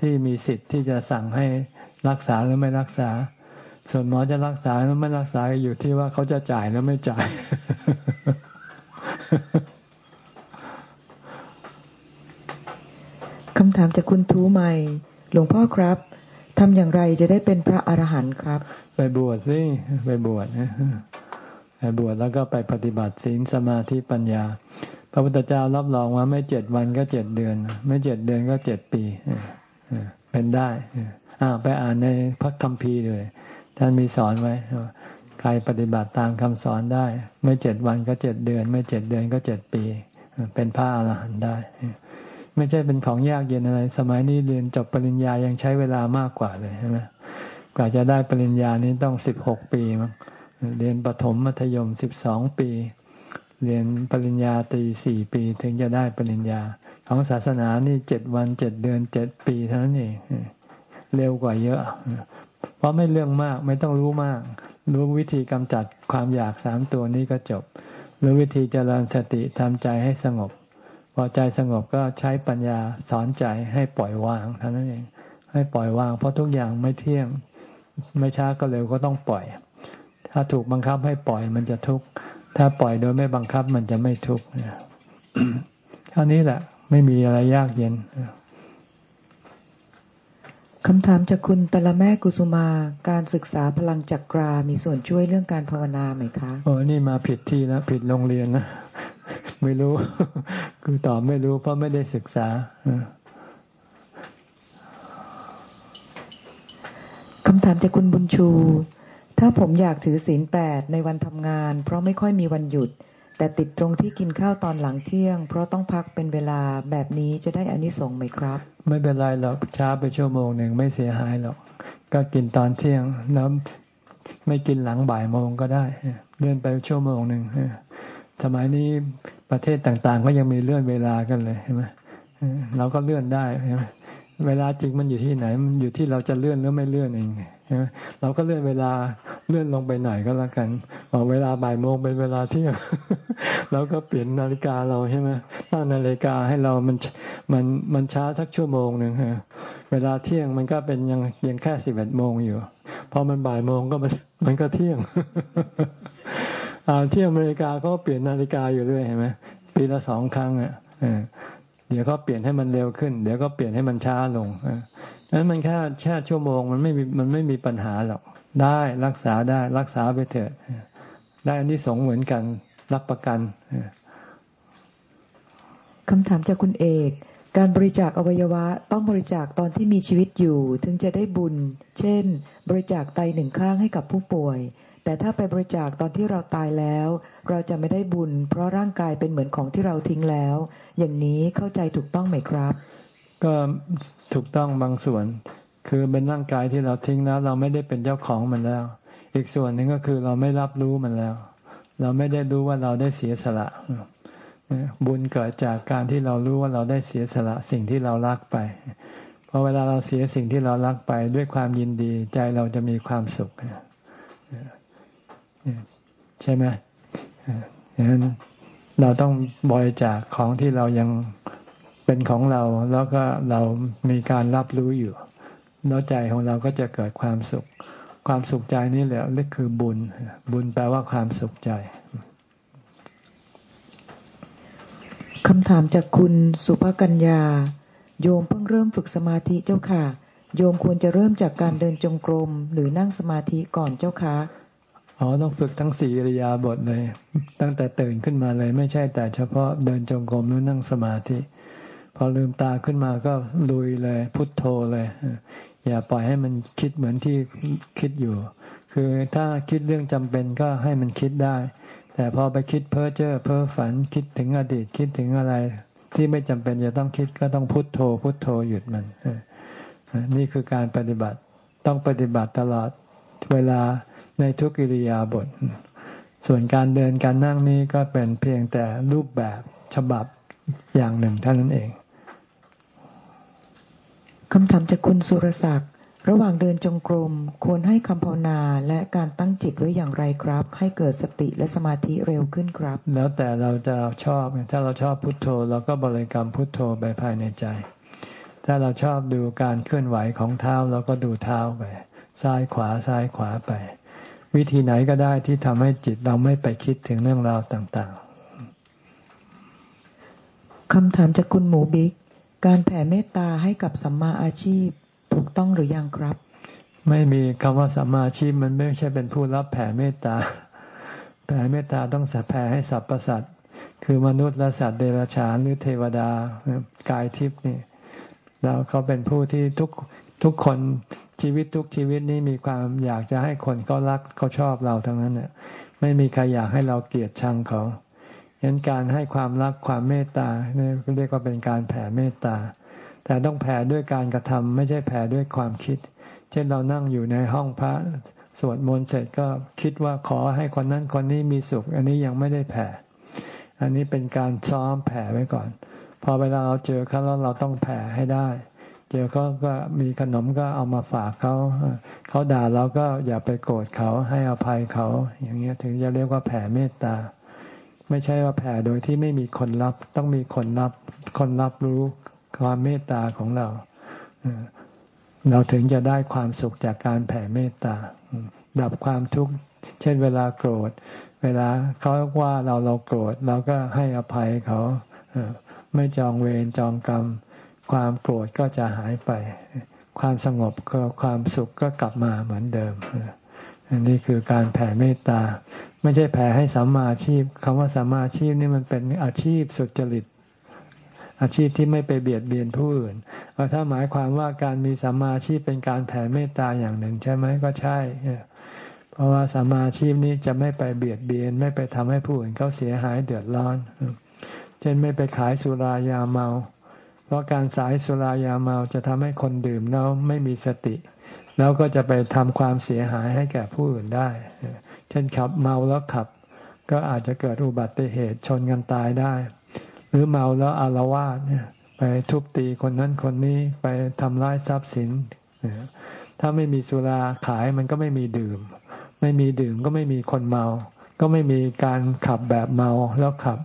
ที่มีสิทธิ์ที่จะสั่งให้รักษาหรือไม่รักษา ส่วนหมอจะรักษาหรือไม่รักษาอยู่ที่ว่าเขาจะจ่ายหรือไม่จ่าย คำถามจากคุณทูใหม่ หลวงพ่อครับ ทำอย่างไรจะได้เป็นพระอรหันต์ครับ ไปบวชสิไปบวชนะไปบวชแล้วก็ไปปฏิบัติศีลสมาธิปัญญา พระพุทธเจ้ารับรองว่าไม่เจ็ดวันก็เจ็ดเดือน ไม่เจ็ดเดือนก็เจ็ดปีเป็นได้อ่าไปอ่านในพระคัมภีร์เลยท่านมีสอนไว้ใครปฏิบัติตามคำสอนได้ ไม่เจ็ดวันก็เจ็ดเดือน ไม่เจ็ดเดือนก็เจ็ดปี เป็นพระอรหันต์ได้ ไม่ใช่เป็นของยากเย็นอะไร สมัยนี้เรียนจบปริญญายังใช้เวลามากกว่าเลยใช่ไหมกว่าจะได้ปริญญานี้ต้องสิบหกปีมั้งเรียนประถมมัธยมสิบสองปี เรียนปริญญาตรีสี่ปี ถึงจะได้ปริญญา ของศาสนานี่เจ็ดวันเจ็ดเดือนเจ็ดปีเท่านั้นเองเร็วกว่าเยอะ เพราะไม่เรื่องมากไม่ต้องรู้มาก รู้วิธีกำจัดความอยากสามตัวนี้ก็จบ รู้วิธีเจริญสติทำใจให้สงบ อใจสงบก็ใช้ปัญญาสอนใจให้ปล่อยวางเท่านั้นเอง ให้ปล่อยวาง เพราะทุกอย่างไม่เที่ยง ไม่ช้าก็เร็วก็ต้องปล่อย ถ้าถูกบังคับให้ปล่อยมันจะทุกข์ ถ้าปล่อยโดยไม่บังคับมันจะไม่ทุกข์เท่านี้แหละ ไม่มีอะไรยากเย็นคำถามจากคุณตละแม่กุสุมา การศึกษาพลังจักรามีส่วนช่วยเรื่องการภาวนาไหมคะโอ้นี่มาผิดที่แล้วผิดโรงเรียนนะ ไม่รู้ คือตอบไม่รู้ เพราะไม่ได้ศึกษาคำถามจากคุณบุญชู ถ้าผมอยากถือศีลแปดในวันทำงาน เพราะไม่ค่อยมีวันหยุด แต่ติดตรงที่กินข้าวตอนหลังเที่ยง เพราะต้องพักเป็นเวลาแบบนี้จะได้อานิสงส์ไหมครับ ไม่เป็นไรหรอกช้าไปชั่วโมงหนึ่งไม่เสียหายหรอก ก็กินตอนเที่ยงแล้วไม่กินหลังบ่ายโมงก็ได้ เลื่อนไปชั่วโมงหนึ่ง สมัยนี้ประเทศต่างๆ ก็ยังมีเลื่อนเวลากันเลยใช่ไหมเราก็เลื่อนได้ใช่ไหมเวลาจริงมันอยู่ที่ไหน มันอยู่ที่เราจะเลื่อนหรือไม่เลื่อนเองใช่ไหมเราก็เลื่อนเวลาเลื่อนลงไปหน่อยก็แล้วกันบอกเวลาบ่ายโมงเป็นเวลาเที่ยงเราก็เปลี่ยนนาฬิกาเราใช่ไหมตั้งนาฬิกาให้เรามันมันมันช้าสักชั่วโมงหนึ่งฮะเวลาเที่ยงมันก็เป็นยังยังแค่สิบเอ็ดโมงอยู่พอมันบ่ายโมงก็มันมันก็เที่ยง อ่าที่ยงนาฬิกาก็เปลี่ยนนาฬิกาอยู่ด้วยเห็นไหมปีละสองครั้งอะเดี๋ยวก็เปลี่ยนให้มันเร็วขึ้น เดี๋ยวก็เปลี่ยนให้มันช้าลงนั้นมันแค่แค่ชั่วโมงมันไม่มีมันไม่มีปัญหาหรอกได้รักษาได้รักษาไปเถอะได้อันที่สงเหมือนกันรับประกันคำถามจากคุณเอก การบริจาคอวัยวะต้องบริจาคตอนที่มีชีวิตอยู่ ถึงจะได้บุญ เช่น บริจาคไตหนึ่งข้างให้กับผู้ป่วย แต่ถ้าไปบริจาคตอนที่เราตายแล้ว เราจะไม่ได้บุญ เพราะร่างกายเป็นเหมือนของที่เราทิ้งแล้ว อย่างนี้เข้าใจถูกต้องไหมครับ ก็ถูกต้องบางส่วน คือเป็นร่างกายที่เราทิ้งแล้ว เราไม่ได้เป็นเจ้าของมันแล้ว อีกส่วนหนึ่งก็คือเราไม่รับรู้มันแล้ว เราไม่ได้รู้ว่าเราได้เสียสละบุญเกิดจากการที่เรารู้ว่าเราได้เสียสละสิ่งที่เรารักไปพอเวลาเราเสียสิ่งที่เรารักไปด้วยความยินดีใจเราจะมีความสุข ใช่ไหมดังนั้นเราต้องบริจาคของที่เรายังเป็นของเรา แล้วก็เรามีการรับรู้อยู่ แล้วใจของเราก็จะเกิดความสุข ความสุขใจนี่แหละนี่คือบุญ บุญแปลว่าความสุขใจคำถามจากคุณสุภกัญญา โยมเพิ่งเริ่มฝึกสมาธิเจ้าค่ะ โยมควรจะเริ่มจากการเดินจงกรม หรือนั่งสมาธิก่อนเจ้าคะ อ๋อต้องฝึกทั้งสี่ริยาบทเลย ตั้งแต่ตื่นขึ้นมาเลย ไม่ใช่แต่เฉพาะเดินจงกรมหรือนั่งสมาธิ พอลืมตาขึ้นมาก็ลุยเลย พุทโธเลย อย่าปล่อยให้มันคิดเหมือนที่คิดอยู่ คือถ้าคิดเรื่องจำเป็นก็ให้มันคิดได้ แต่พอไปคิดเพ้อเจ้อเพ้อฝันคิดถึงอดีตคิดถึงอะไร ที่ไม่จำเป็นจะต้องคิดก็ต้องพุทโธ พุทโธหยุดมันนี่คือการปฏิบัติต้องปฏิบัติตลอดเวลา ในทุกิริยาบท ส่วนการเดินการนั่งนี้ก็เป็นเพียงแต่รูปแบบฉบับอย่างหนึ่งเท่านั้นเองคำถามจากคุณสุรศักดิ์ระหว่างเดินจงกรมควรให้คำภาวนาและการตั้งจิตไว้อย่างไรครับ ให้เกิดสติและสมาธิเร็วขึ้นครับ แล้วแต่เราจะชอบถ้าเราชอบพุทโธเราก็บริกรรมพุทโธไปภายในใจ ถ้าเราชอบดูการเคลื่อนไหวของเท้าเราก็ดูเท้าไปซ้ายขวาซ้ายขวาไป วิธีไหนก็ได้ที่ทำให้จิตเราไม่ไปคิดถึงเรื่องราวต่างๆคำถามจากคุณหมูบิ๊กการแผ่เมตตาให้กับสัมมาอาชีพถูกต้องหรือยังครับ ไม่มีคำว่าสัมมาชีพมันไม่ใช่เป็นผู้รับแผ่เมตตา แผ่เมตตาต้องสัแผ่ให้สรรพสัตว์คือมนุษย์และสัตว์เดรัจฉานหรือเทวดากายทิพย์นี่แล้วเขาเป็นผู้ที่ทุก ทุกคนชีวิตทุกชีวิตนี้มีความอยากจะให้คนเขารักเขาชอบเราทั้งนั้นเนี่ยไม่มีใครอยากให้เราเกลียดชังเขาฉะนั้นการให้ความรักความเมตตาเนี่ยเรียกว่าเป็นการแผ่เมตตา แต่ต้องแผ่ด้วยการกระทำไม่ใช่แผ่ด้วยความคิด เช่นเรานั่งอยู่ในห้องพระสวดมนต์เสร็จก็คิดว่าขอให้คนนั้นคนนี้มีสุข อันนี้ยังไม่ได้แผ่ อันนี้เป็นการซ้อมแผ่ไว้ก่อน พอเวลาเราเจอเขาแล้วเราต้องแผ่ให้ได้ เจอเขาก็มีขนมก็เอามาฝากเขา เขาด่าเราก็อย่าไปโกรธเขาให้อภัยเขา อย่างเงี้ยถึงจะเรียกว่าแผ่เมตตา ไม่ใช่ว่าแผ่โดยที่ไม่มีคนรับ ต้องมีคนรับ คนรับรู้ความเมตตาของเรา เราถึงจะได้ความสุขจากการแผ่เมตตา ดับความทุกข์ เช่นเวลาโกรธ เวลาเขาว่าเราเราโกรธเราก็ให้อภัยเขา ไม่จองเวรจองกรรม ความโกรธก็จะหายไป ความสงบก็ความสุขก็กลับมาเหมือนเดิม อันนี้คือการแผ่เมตตา ไม่ใช่แผ่ให้สัมมาชีพคำว่าสัมมาชีพนี่มันเป็นอาชีพสุจริต อาชีพที่ไม่ไปเบียดเบียนผู้อื่นถ้าหมายความว่าการมีสัมมาชีพเป็นการแผ่เมตตาอย่างหนึ่งใช่ไหมก็ใช่ เพราะว่าสมาชีพนี้จะไม่ไปเบียดเบียน ไม่ไปทำให้ผู้อื่นเขาเสียหายเดือดร้อน เช่นไม่ไปขายสุรายาเมา เพราะการสายสุรายาเมาจะทำให้คนดื่มแล้วไม่มีสติ แล้วก็จะไปทำความเสียหายให้แก่ผู้อื่นได้ เช่นขับเมาแล้วขับ ก็อาจจะเกิดอุบัติเหตุชนกันตายได้ หรือเมาแล้วอารวาสไปทุบตีคนนั้นคนนี้ไปทำร้ายทรัพย์สิน ถ้าไม่มีสุราขายมันก็ไม่มีดื่ม ไม่มีดื่มก็ไม่มีคนเมา ก็ไม่มีการขับแบบเมาแล้วขับ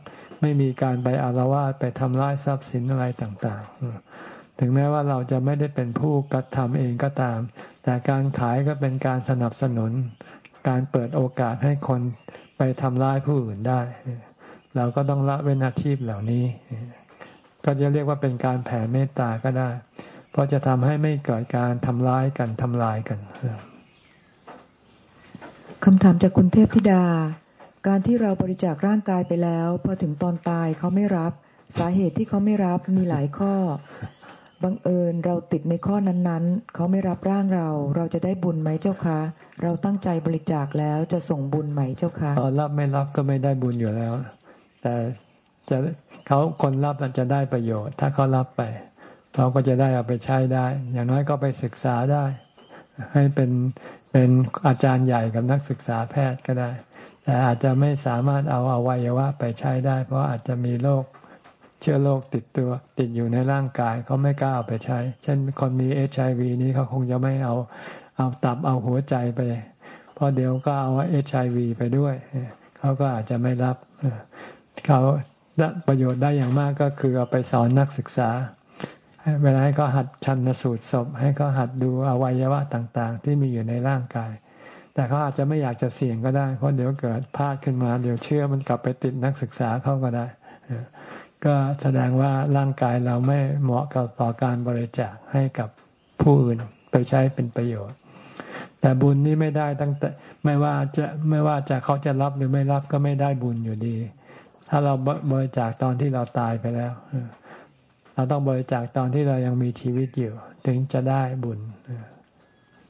ไม่มีการไปอารวาสไปทำร้ายทรัพย์สินอะไรต่างๆ ถึงแม้ว่าเราจะไม่ได้เป็นผู้กระทำเองก็ตาม แต่การขายก็เป็นการสนับสนุน การเปิดโอกาสให้คนไปทำร้ายผู้อื่นได้ เราก็ต้องละเว้นอาชีพเหล่านี้ ก็จะเรียกว่าเป็นการแผ่เมตตาก็ได้ เพราะจะทำให้ไม่เกิดการทำร้ายกันทำลายกันคำถามจากคุณเทพธิดา การที่เราบริจาคร่างกายไปแล้ว พอถึงตอนตายเขาไม่รับ สาเหตุที่เขาไม่รับมีหลายข้อบังเอิญเราติดในข้อนั้นๆ เขาไม่รับร่างเรา เราจะได้บุญไหมเจ้าคะ เราตั้งใจบริจาคแล้วจะส่งบุญไหมเจ้าคะอ๋อรับไม่รับก็ไม่ได้บุญอยู่แล้ว แต่จะเขาคนรับมันจะได้ประโยชน์ ถ้าเขารับไปเราก็จะได้เอาไปใช้ได้ อย่างน้อยก็ไปศึกษาได้ ให้เป็นเป็นอาจารย์ใหญ่กับนักศึกษาแพทย์ก็ได้ แต่อาจจะไม่สามารถเอาอวัยวะไปใช้ได้ เพราะอาจจะมีโรคเชื้อโรคติดตัว ติดอยู่ในร่างกายเขาไม่กล้าเอาไปใช้ เช่นคนมีเอชไอวีนี้เขาคงจะไม่เอาเอาตับเอาหัวใจไป เพราะเดี๋ยวก็เอาเอชไอวีไปด้วยเขาก็อาจจะไม่รับเขาประโยชน์ได้อย่างมากก็คือเอาไปสอนนักศึกษาเวลาให้เขาหัดชันสูตรศพ ให้เขาหัดดูอวัยวะต่างๆ ที่มีอยู่ในร่างกาย แต่เขาอาจจะไม่อยากจะเสี่ยงก็ได้ เพราะเดี๋ยวเกิดพลาดขึ้นมา เดี๋ยวเชื่อมันกลับไปติดนักศึกษาเขาก็ได้ ก็แสดงว่าร่างกายเราไม่เหมาะกับต่อการบริจาคให้กับผู้อื่นไปใช้เป็นประโยชน์ แต่บุญนี้ไม่ได้ตั้งแต่ไม่ว่าจะไม่ว่าจะเขาจะรับหรือไม่รับก็ไม่ได้บุญอยู่ดี ถ้าเราบริจาคตอนที่เราตายไปแล้ว เราต้องบริจาคตอนที่เรายังมีชีวิตอยู่ ถึงจะได้บุญ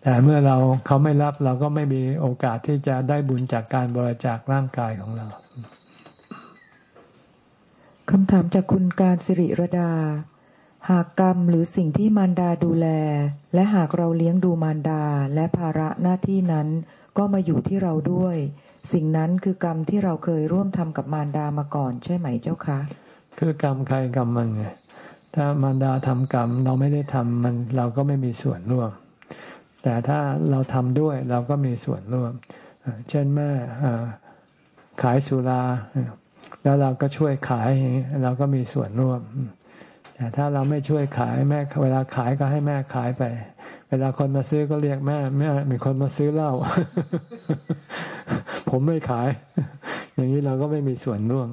แต่เมื่อเราเขาไม่รับเราก็ไม่มีโอกาสที่จะได้บุญจากการบริจาคร่างกายของเราคำถามจากคุณการสิริรดา หากกรรมหรือสิ่งที่มารดาดูแล และหากเราเลี้ยงดูมารดาและภาระหน้าที่นั้น ก็มาอยู่ที่เราด้วย สิ่งนั้นคือกรรมที่เราเคยร่วมทำกับมารดามาก่อนใช่ไหมเจ้าคะ คือกรรมใครกรรมมันไงถ้ามารดาทำกรรมเราไม่ได้ทำมันเราก็ไม่มีส่วนร่วม แต่ถ้าเราทำด้วยเราก็มีส่วนร่วม เช่นแม่ขายสุรา แล้วเราก็ช่วยขายเราก็มีส่วนร่วม แต่ถ้าเราไม่ช่วยขายแม่เวลาขายก็ให้แม่ขายไป เวลาคนมาซื้อก็เรียกแม่แม่มีคนมาซื้อเหล้าผมไม่ขาย อย่างนี้เราก็ไม่มีส่วนร่วม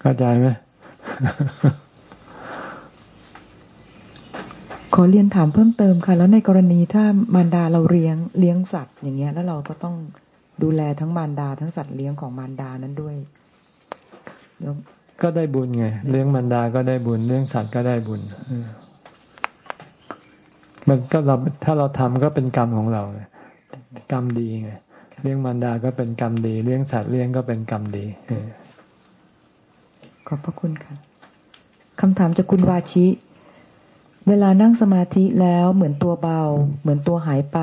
เข้าใจไหม ขอเรียนถามเพิ่มเติมค่ะ แล้วในกรณีถ้ามารดาเราเลี้ยงเลี้ยงสัตว์อย่างเงี้ย แล้วเราก็ต้องดูแลทั้งมารดาทั้งสัตว์เลี้ยงของมารดานั้นด้วย ก็ได้บุญไง เลี้ยงมารดาก็ได้บุญ เลี้ยงสัตว์ก็ได้บุญมันก็เราถ้าเราทำก็เป็นกรรมของเรากรรมดีไงเลี้ยงมารดาก็เป็นกรรมดี เลี้ยงสัตว์เลี้ยงก็เป็นกรรมดีขอบพระคุณค่ะคำถามจากคุณวาชิ เวลานั่งสมาธิแล้วเหมือนตัวเบา เหมือนตัวหายไป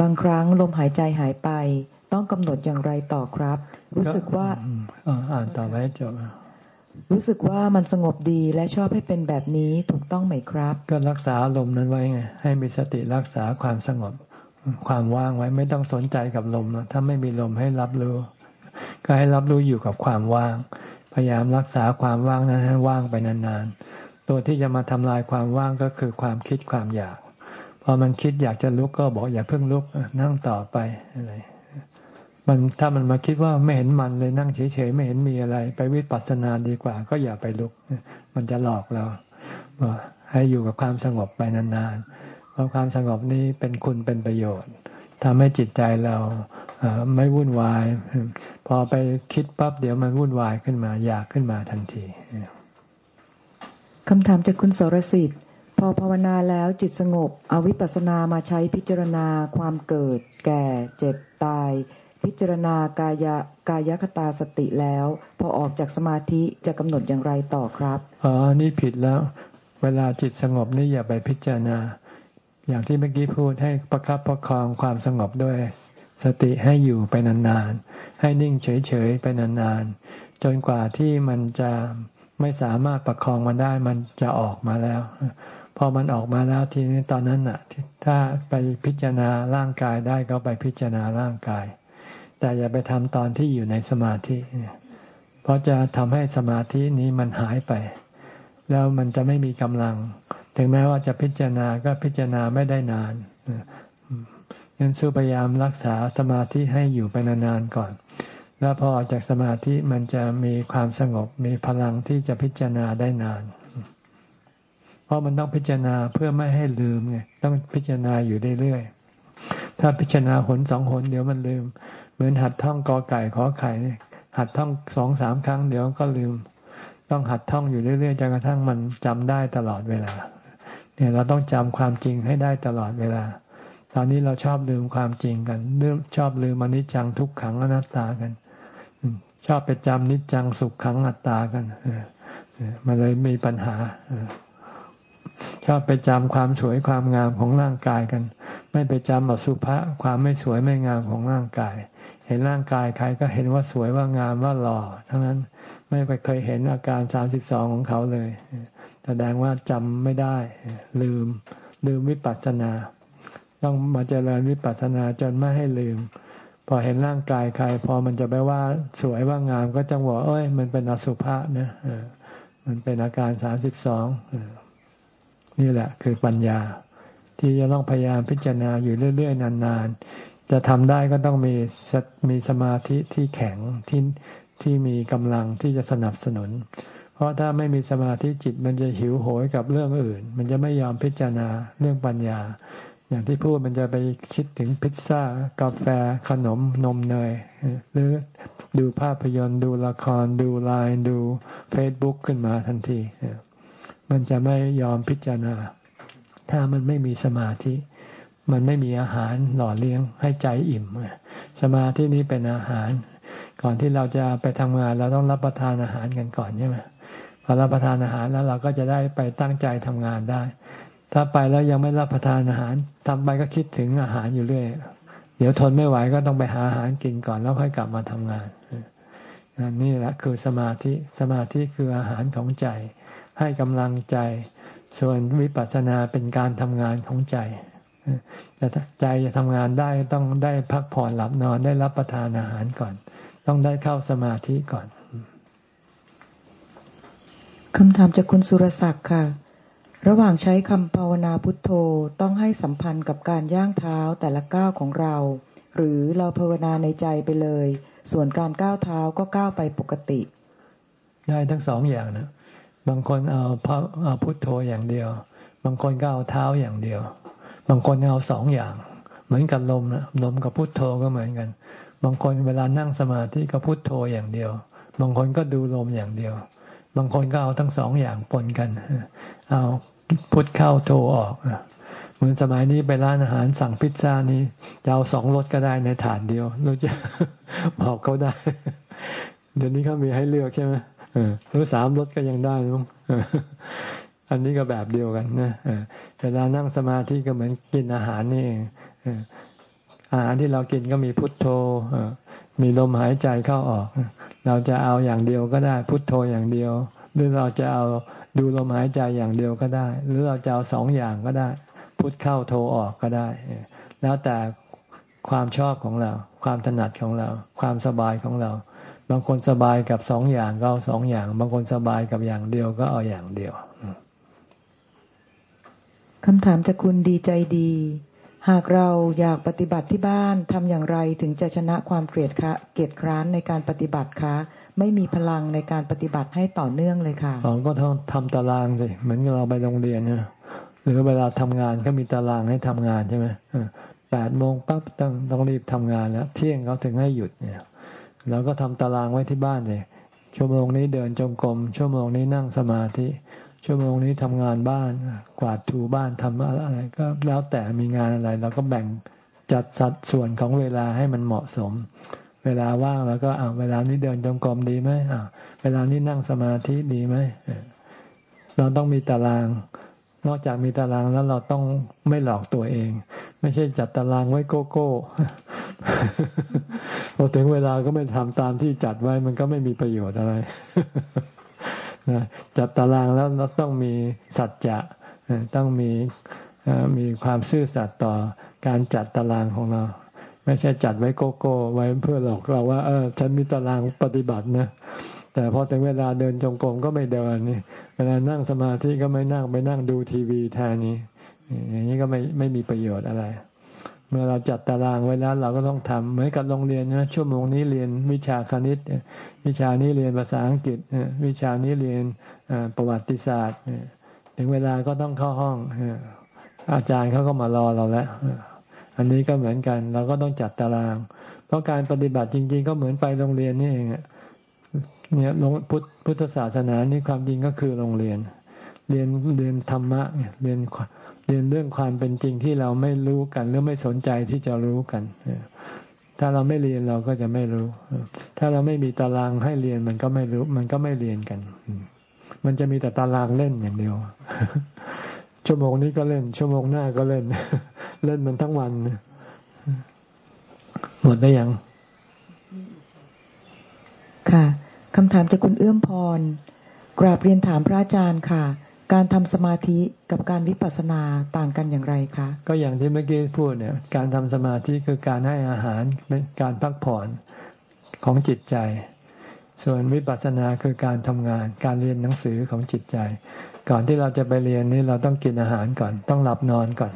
บางครั้งลมหายใจหายไป ต้องกำหนดอย่างไรต่อครับ รู้สึกว่าอ่านต่อไปจบรู้สึกว่ามันสงบดีและชอบให้เป็นแบบนี้ถูกต้องไหมครับ ก็รักษาลมนั้นไว้ไง ให้มีสติรักษาความสงบ ความว่างไว้ไม่ต้องสนใจกับลมถ้าไม่มีลมให้รับรู้ ก็ให้รับรู้อยู่กับความว่าง พยายามรักษาความว่างนั้นให้ว่างไปนานๆ ตัวที่จะมาทำลายความว่างก็คือความคิดความอยาก พอมันคิดอยากจะลุกก็บอกอย่าเพิ่งลุกนั่งต่อไปอะไรมันถ้ามันมาคิดว่าไม่เห็นมันเลยนั่งเฉยๆไม่เห็นมีอะไร ไปวิปัสสนาดีกว่า ก็อย่าไปลุก มันจะหลอกเราบอกให้อยู่กับความสงบไปนานๆ เพราะความสงบนี้เป็นคุณเป็นประโยชน์ทำให้จิตใจเราไม่วุ่นวาย พอไปคิดปั๊บเดี๋ยวมันวุ่นวายขึ้นมา อยากขึ้นมาทันที คำถามจากคุณสรสิทธิ์พอพอภาวนาแล้วจิตสงบ เอาวิปัสสนามาใช้พิจารณาความเกิด แก่ เจ็บตาย พิจารณากายกายคตาสติแล้ว พอออกจากสมาธิจะกำหนดอย่างไรต่อครับอ๋อนี่ผิดแล้ว เวลาจิตสงบนี่อย่าไปพิจารณา อย่างที่เมื่อกี้พูดให้ประคับประคองความสงบด้วยสติให้อยู่ไปนานๆให้นิ่งเฉยๆไปนานๆจนกว่าที่มันจะ ไม่สามารถประคองมันได้มันจะออกมาแล้ว พอมันออกมาแล้วทีนี้ตอนนั้นน่ะ ถ้าไปพิจารณาร่างกายได้ก็ไปพิจารณาร่างกาย แต่อย่าไปทำตอนที่อยู่ในสมาธิ เพราะจะทำให้สมาธินี้มันหายไป แล้วมันจะไม่มีกำลัง ถึงแม้ว่าจะพิจารณาก็พิจารณาไม่ได้นานยังสู้พยายามรักษาสมาธิให้อยู่ไปนานๆก่อน แล้วพอออกจากสมาธิมันจะมีความสงบมีพลังที่จะพิจารณาได้นาน เพราะมันต้องพิจารณาเพื่อไม่ให้ลืมไงต้องพิจารณาอยู่เรื่อยๆถ้าพิจารณาหนสองหนเดี๋ยวมันลืม เหมือนหัดท่องกอไก่ขอไข่เนี่ยหัดท่องสองสามครั้งเดี๋ยวก็ลืม ต้องหัดท่องอยู่เรื่อยๆจนกระทั่งมันจำได้ตลอดเวลา เนี่ยเราต้องจำความจริงให้ได้ตลอดเวลาตอนนี้เราชอบลืมความจริงกันเลืองชอบลืมอนิจจังทุกขังอนัตตากัน ชอบไปจำนิจจังสุขขังอัตตากันมันเลยมีปัญหาชอบไปจำความสวยความงามของร่างกายกัน ไม่ไปจำอสุภะความไม่สวยไม่งามของร่างกาย เห็นร่างกายใครก็เห็นว่าสวยว่างามว่าหล่อทั้งนั้นไม่ไปเคยเห็นอาการสามสิบสองของเขาเลยแสดงว่าจำไม่ได้ ลืม ลืมวิปัสสนา ต้องมาเจริญวิปัสสนาจนไม่ให้ลืม พอเห็นร่างกายใคร พอมันจะไปว่าสวยว่างามก็จังหวะเอ้ย มันเป็นอสุภะนะมันเป็นอาการสามสิบสองนี่แหละ คือปัญญา ที่จะต้องพยายามพิจารณาอยู่เรื่อย ๆ นาน ๆ จะทำได้ก็ต้องมีมีสมาธิที่แข็งที่ที่มีกำลังที่จะสนับสนุน เพราะถ้าไม่มีสมาธิจิตมันจะหิวโหยกับเรื่องอื่น มันจะไม่ยอมพิจารณาเรื่องปัญญา อย่างที่พูดมันจะไปคิดถึงพิซซ่า กาแฟ ขนมนมเนย หรือดูภาพยนตร์ ดูละคร ดูไลน์ดูเฟซบุ๊กขึ้นมาทันที มันจะไม่ยอมพิจารณา ถ้ามันไม่มีสมาธิ มันไม่มีอาหารหล่อเลี้ยงให้ใจอิ่ม สมาธินี้เป็นอาหาร ก่อนที่เราจะไปทำงานเราต้องรับประทานอาหารกันก่อนใช่ไหมพอรับประทานอาหารแล้วเราก็จะได้ไปตั้งใจทำงานได้ ถ้าไปแล้วยังไม่รับประทานอาหารทำไปก็คิดถึงอาหารอยู่เรื่อย เดี๋ยวทนไม่ไหวก็ต้องไปหาอาหารกินก่อนแล้วค่อยกลับมาทำงานนี่แหละคือสมาธิ สมาธิคืออาหารของใจ ให้กำลังใจ ส่วนวิปัสสนาเป็นการทำงานของใจใจจะทำงานได้ต้องได้พักผ่อนหลับนอนได้รับประทานอาหารก่อน ต้องได้เข้าสมาธิก่อนคำถามจากคุณสุรศักดิ์ค่ะ ระหว่างใช้คำภาวนาพุทโธต้องให้สัมพันธ์กับการย่างเท้าแต่ละก้าวของเรา หรือเราภาวนาในใจไปเลย ส่วนการก้าวเท้าก็ก้าวไปปกติ ได้ทั้งสองอย่างนะบางคนเอาพระเอาพุทโธอย่างเดียว บางคนก็เอาเท้าอย่างเดียว บางคนเอาสองอย่าง เหมือนกับลมนะลมกับพุทโธก็เหมือนกัน บางคนเวลานั่งสมาธิก็พุทโธอย่างเดียว บางคนก็ดูลมอย่างเดียว บางคนก็เอาทั้งสองอย่างปนกัน เอา พุทเข้าโธออกเหมือนสมัยนี้ไปร้านอาหารสั่งพิซซ่านี้จะเอาสองรสก็ได้ในถาดเดียวรู้จะบอกเขาได้ เดี๋ยวนี้เขามีให้เลือกใช่ไหมหรือสามรถก็ยังได้มั้งอันนี้ก็แบบเดียวกันนะเวลานั่งสมาธิก็เหมือนกินอาหารนี่องอาหารที่เรากินก็มีพุทโธมีลมหายใจเข้าออก เราจะเอาอย่างเดียวก็ได้พุทโธอย่างเดียว หรือเราจะเอา ดูลมหายใจอย่างเดียวก็ได้ หรือเราจะเอาสองอย่างก็ได้ พุทเข้าโธออกก็ได้ แล้วแต่ความชอบของเรา ความถนัดของเรา ความสบายของเรา บางคนสบายกับสองอย่างก็เอาสองอย่าง บางคนสบายกับอย่างเดียวก็เอาอย่างเดียวคำถามจากคุณดีใจดี หากเราอยากปฏิบัติที่บ้านทำอย่างไรถึงจะชนะความเกลียดคะเกลียดคร้านในการปฏิบัติคะ ไม่มีพลังในการปฏิบัติให้ต่อเนื่องเลยค่ะอ๋อก็ต้องทำตารางสิเหมือนเราไปโรงเรียนเนี่ยหรือเวลาทำงานก็มีตารางให้ทำงานใช่ไหมแปดโมงปั๊บต้องต้องรีบทำงานแล้วเที่ยงเขาถึงให้หยุดเนี่ยเราก็ทำตารางไว้ที่บ้านเลยชั่วโมงนี้เดินจงกรมชั่วโมงนี้นั่งสมาธิ ชั่วโมงนี้ทำงานบ้าน กวาดถูบ้านทำอะไร ก็แล้วแต่มีงานอะไรเราก็แบ่งจัดสัดส่วนของเวลาให้มันเหมาะสม เวลาว่างแล้วก็อ่าเวลานี้เดินจงกรมดีไหมอ่าเวลานี้นั่งสมาธิดีไหมเราต้องมีตาราง นอกจากมีตารางแล้วเราต้องไม่หลอกตัวเอง ไม่ใช่จัดตารางไว้โก้โก้พอถึงเวลาก็ไม่ทำตามที่จัดไว้มันก็ไม่มีประโยชน์อะไรนะจัดตารางแล้วเราต้องมีสัจจะต้องมีมีความซื่อสัตย์ต่อการจัดตารางของเรา ไม่ใช่จัดไว้โกโก้ไว้เพื่อหลอกเราว่า เออ ฉันมีตารางปฏิบัตินะ แต่พอถึงเวลาเดินจงกรมก็ไม่เดินนี่เวลานั่งสมาธิก็ไม่นั่งไปนั่งดูทีวีแทนนี้อย่างนี้ก็ไม่ไม่มีประโยชน์อะไร เมื่อเราจัดตารางไว้แล้วเราก็ต้องทำเหมือนกับโรงเรียนนะชั่วโมงนี้เรียนวิชาคณิต วิชานี้เรียนภาษาอังกฤษวิชานี้เรียนประวัติศาสตร์ถึงเวลาก็ต้องเข้าห้องอาจารย์เขาก็มารอเราแล้ว อันนี้ก็เหมือนกัน เราก็ต้องจัดตาราง เพราะการปฏิบัติจริง ๆ ก็เหมือนไปโรงเรียนนี่เองเนี่ยพุทพุทธศาสนานี่ความจริงก็คือโรงเรียน เรียนเรียนธรรมะเรียนเรียนเรื่องความเป็นจริงที่เราไม่รู้กันหรือไม่สนใจที่จะรู้กันถ้าเราไม่เรียนเราก็จะไม่รู้ ถ้าเราไม่มีตารางให้เรียนมันก็ไม่รู้ มันก็ไม่เรียนกัน มันจะมีแต่ตารางเล่นอย่างเดียว ชั่วโมงนี้ก็เล่น ชั่วโมงหน้าก็เล่น เล่นมันทั้งวัน หมดได้ยัง ค่ะคำถามจากคุณเอื้อมพร กราบเรียนถามพระอาจารย์ค่ะ การทำสมาธิกับการวิปัสสนาต่างกันอย่างไรคะ ก็อย่างที่เมื่อกี้พูดเนี่ย การทำสมาธิคือการให้อาหารเป็นการพักผ่อนของจิตใจ ส่วนวิปัสสนาคือการทำงาน การเรียนหนังสือของจิตใจ ก่อนที่เราจะไปเรียนนี่เราต้องกินอาหารก่อน ต้องหลับนอนก่อน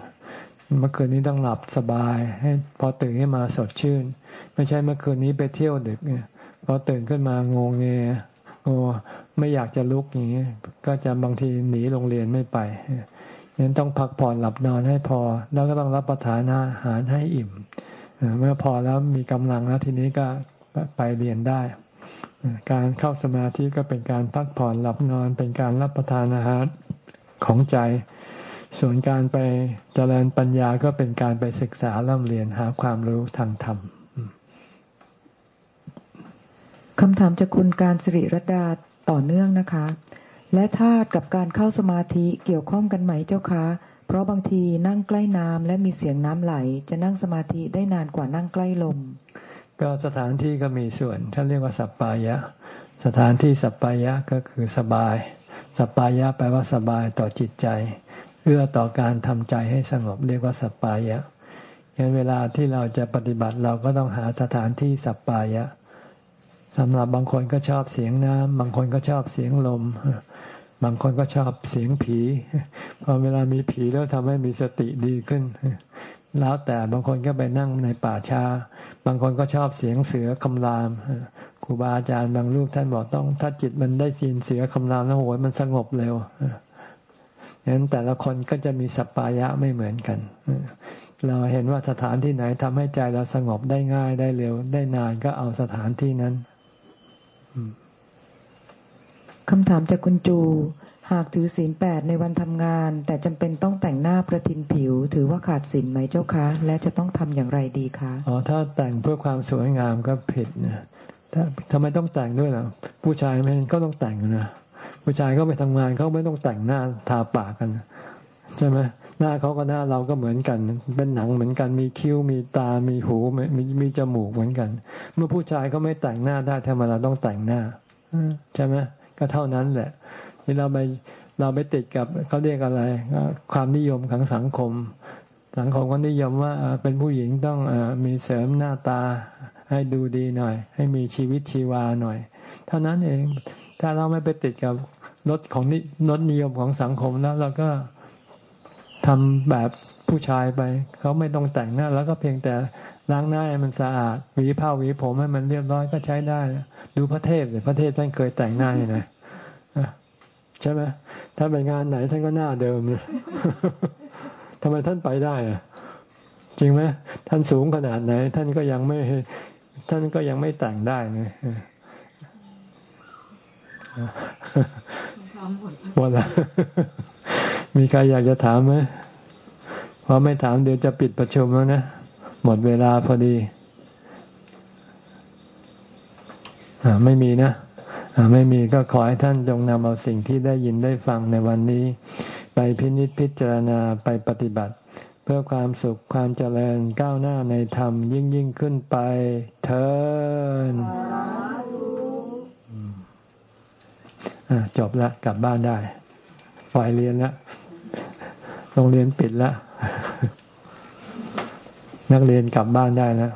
เมื่อคืนนี้ต้องหลับสบาย ให้พอตื่นขึ้นมาสดชื่น ไม่ใช่เมื่อคืนนี้ไปเที่ยวดึกเนี่ยพอตื่นขึ้นมางงเงียโอ้ไม่อยากจะลุกอย่างนี้ก็จะบางทีหนีโรงเรียนไม่ไปฉะนั้นต้องพักผ่อนหลับนอนให้พอ แล้วก็ต้องรับประทานอาหารให้อิ่ม เมื่อพอแล้วมีกำลังแล้วทีนี้ก็ไปเรียนได้ การเข้าสมาธิก็เป็นการพักผ่อนหลับนอน เป็นการรับประทานอาหารของใจ ส่วนการไปเจริญปัญญาก็เป็นการไปศึกษาเล่าเรียนหาความรู้ทางธรรมคำถามจากคุณการสิริรัตดาต่อเนื่องนะคะ และธาตุกับการเข้าสมาธิเกี่ยวข้องกันไหมเจ้าคะ เพราะบางทีนั่งใกล้น้ำและมีเสียงน้ำไหล จะนั่งสมาธิได้นานกว่านั่งใกล้ลม ก็สถานที่ก็มีส่วนท่านเรียกว่าสัปปายะ สถานที่สัปปายะก็คือสบาย สัปปายะแปลว่าสบายต่อจิตใจ เอื้อต่อการทำใจให้สงบเรียกว่าสัปปายะงั้นเวลาที่เราจะปฏิบัติเราก็ต้องหาสถานที่สัปปายะสำหรับบางคนก็ชอบเสียงน้ำบางคนก็ชอบเสียงลม บางคนก็ชอบเสียงผีพอเวลามีผีแล้วทำให้มีสติดีขึ้น แล้วแต่บางคนก็ไปนั่งในป่าชาบางคนก็ชอบเสียงเสือคำรามครูบาอาจารย์บางรูปท่านบอกต้อง ถ้าจิตมันได้ยินเสือคำรามแล้วโหยมันสงบเร็วดังนั้นแต่ละคนก็จะมีสัปปายะไม่เหมือนกัน เราเห็นว่าสถานที่ไหนทำให้ใจเราสงบได้ง่ายได้เร็ว ได้นานก็เอาสถานที่นั้นคำถามจากคุณจู หากถือศีลแปดในวันทำงาน แต่จำเป็นต้องแต่งหน้าประทินผิว ถือว่าขาดศีลไหมเจ้าคะ และจะต้องทำอย่างไรดีคะอ๋อถ้าแต่งเพื่อความสวยงามก็ผิดนะถ้าทำไมต้องแต่งด้วยล่ะ ผู้ชายไม่ก็ต้องแต่งนะผู้ชายก็ไปทำงานเขาไม่ต้องแต่งหน้าทาปากกันใช่ไหมหน้าเขาก็หน้าเราก็เหมือนกัน เป็นหนังเหมือนกันมีคิ้วมีตามีหูมีมีจมูกเหมือนกัน เมื่อผู้ชายเขาไม่แต่งหน้าได้ทำไมเราต้องแต่งหน้าใช่ไหมก็เท่านั้นแหละ ที่เราไปเราไปติดกับเขาเรียกอะไร ความนิยมของสังคม สังคมก็นิยมว่าเป็นผู้หญิงต้องมีเสริมหน้าตาให้ดูดีหน่อย ให้มีชีวิตชีวาหน่อย เท่านั้นเองถ้าเราไม่ไปติดกับรถของรถนิยมของสังคมแล้วเราก็ทำแบบผู้ชายไป เขาไม่ต้องแต่งหน้า แล้วก็เพียงแต่ล้างหน้าให้มันสะอาดหวีผ้าหวีผมให้มันเรียบร้อยก็ใช้ได้ ดูพระเทพเลยพระเทพท่านเคยแต่งหน้าอย่างไร ใช่ไหมถ้าไปงานไหนท่านก็หน้าเดิมเลยทำไมท่านไปได้อะจริงไหมท่านสูงขนาดไหน ท่านก็ยังไม่ ท่านก็ยังไม่แต่งได้เลยหมดละมีใครอยากจะถามไหมพอไม่ถามเดี๋ยวจะปิดประชุมแล้วนะ หมดเวลาพอดี อ่า ไม่มีนะอ่า ไม่มีก็ขอให้ท่านจงนำเอาสิ่งที่ได้ยินได้ฟังในวันนี้ ไปพินิจพิจารณาไปปฏิบัติ เพื่อความสุขความเจริญก้าวหน้าในธรรมยิ่งยิ่งขึ้นไปเถิดจบละกลับบ้านได้ฝ่ายเรียนละโรงเรียนปิดละนักเรียนกลับบ้านได้แล้ว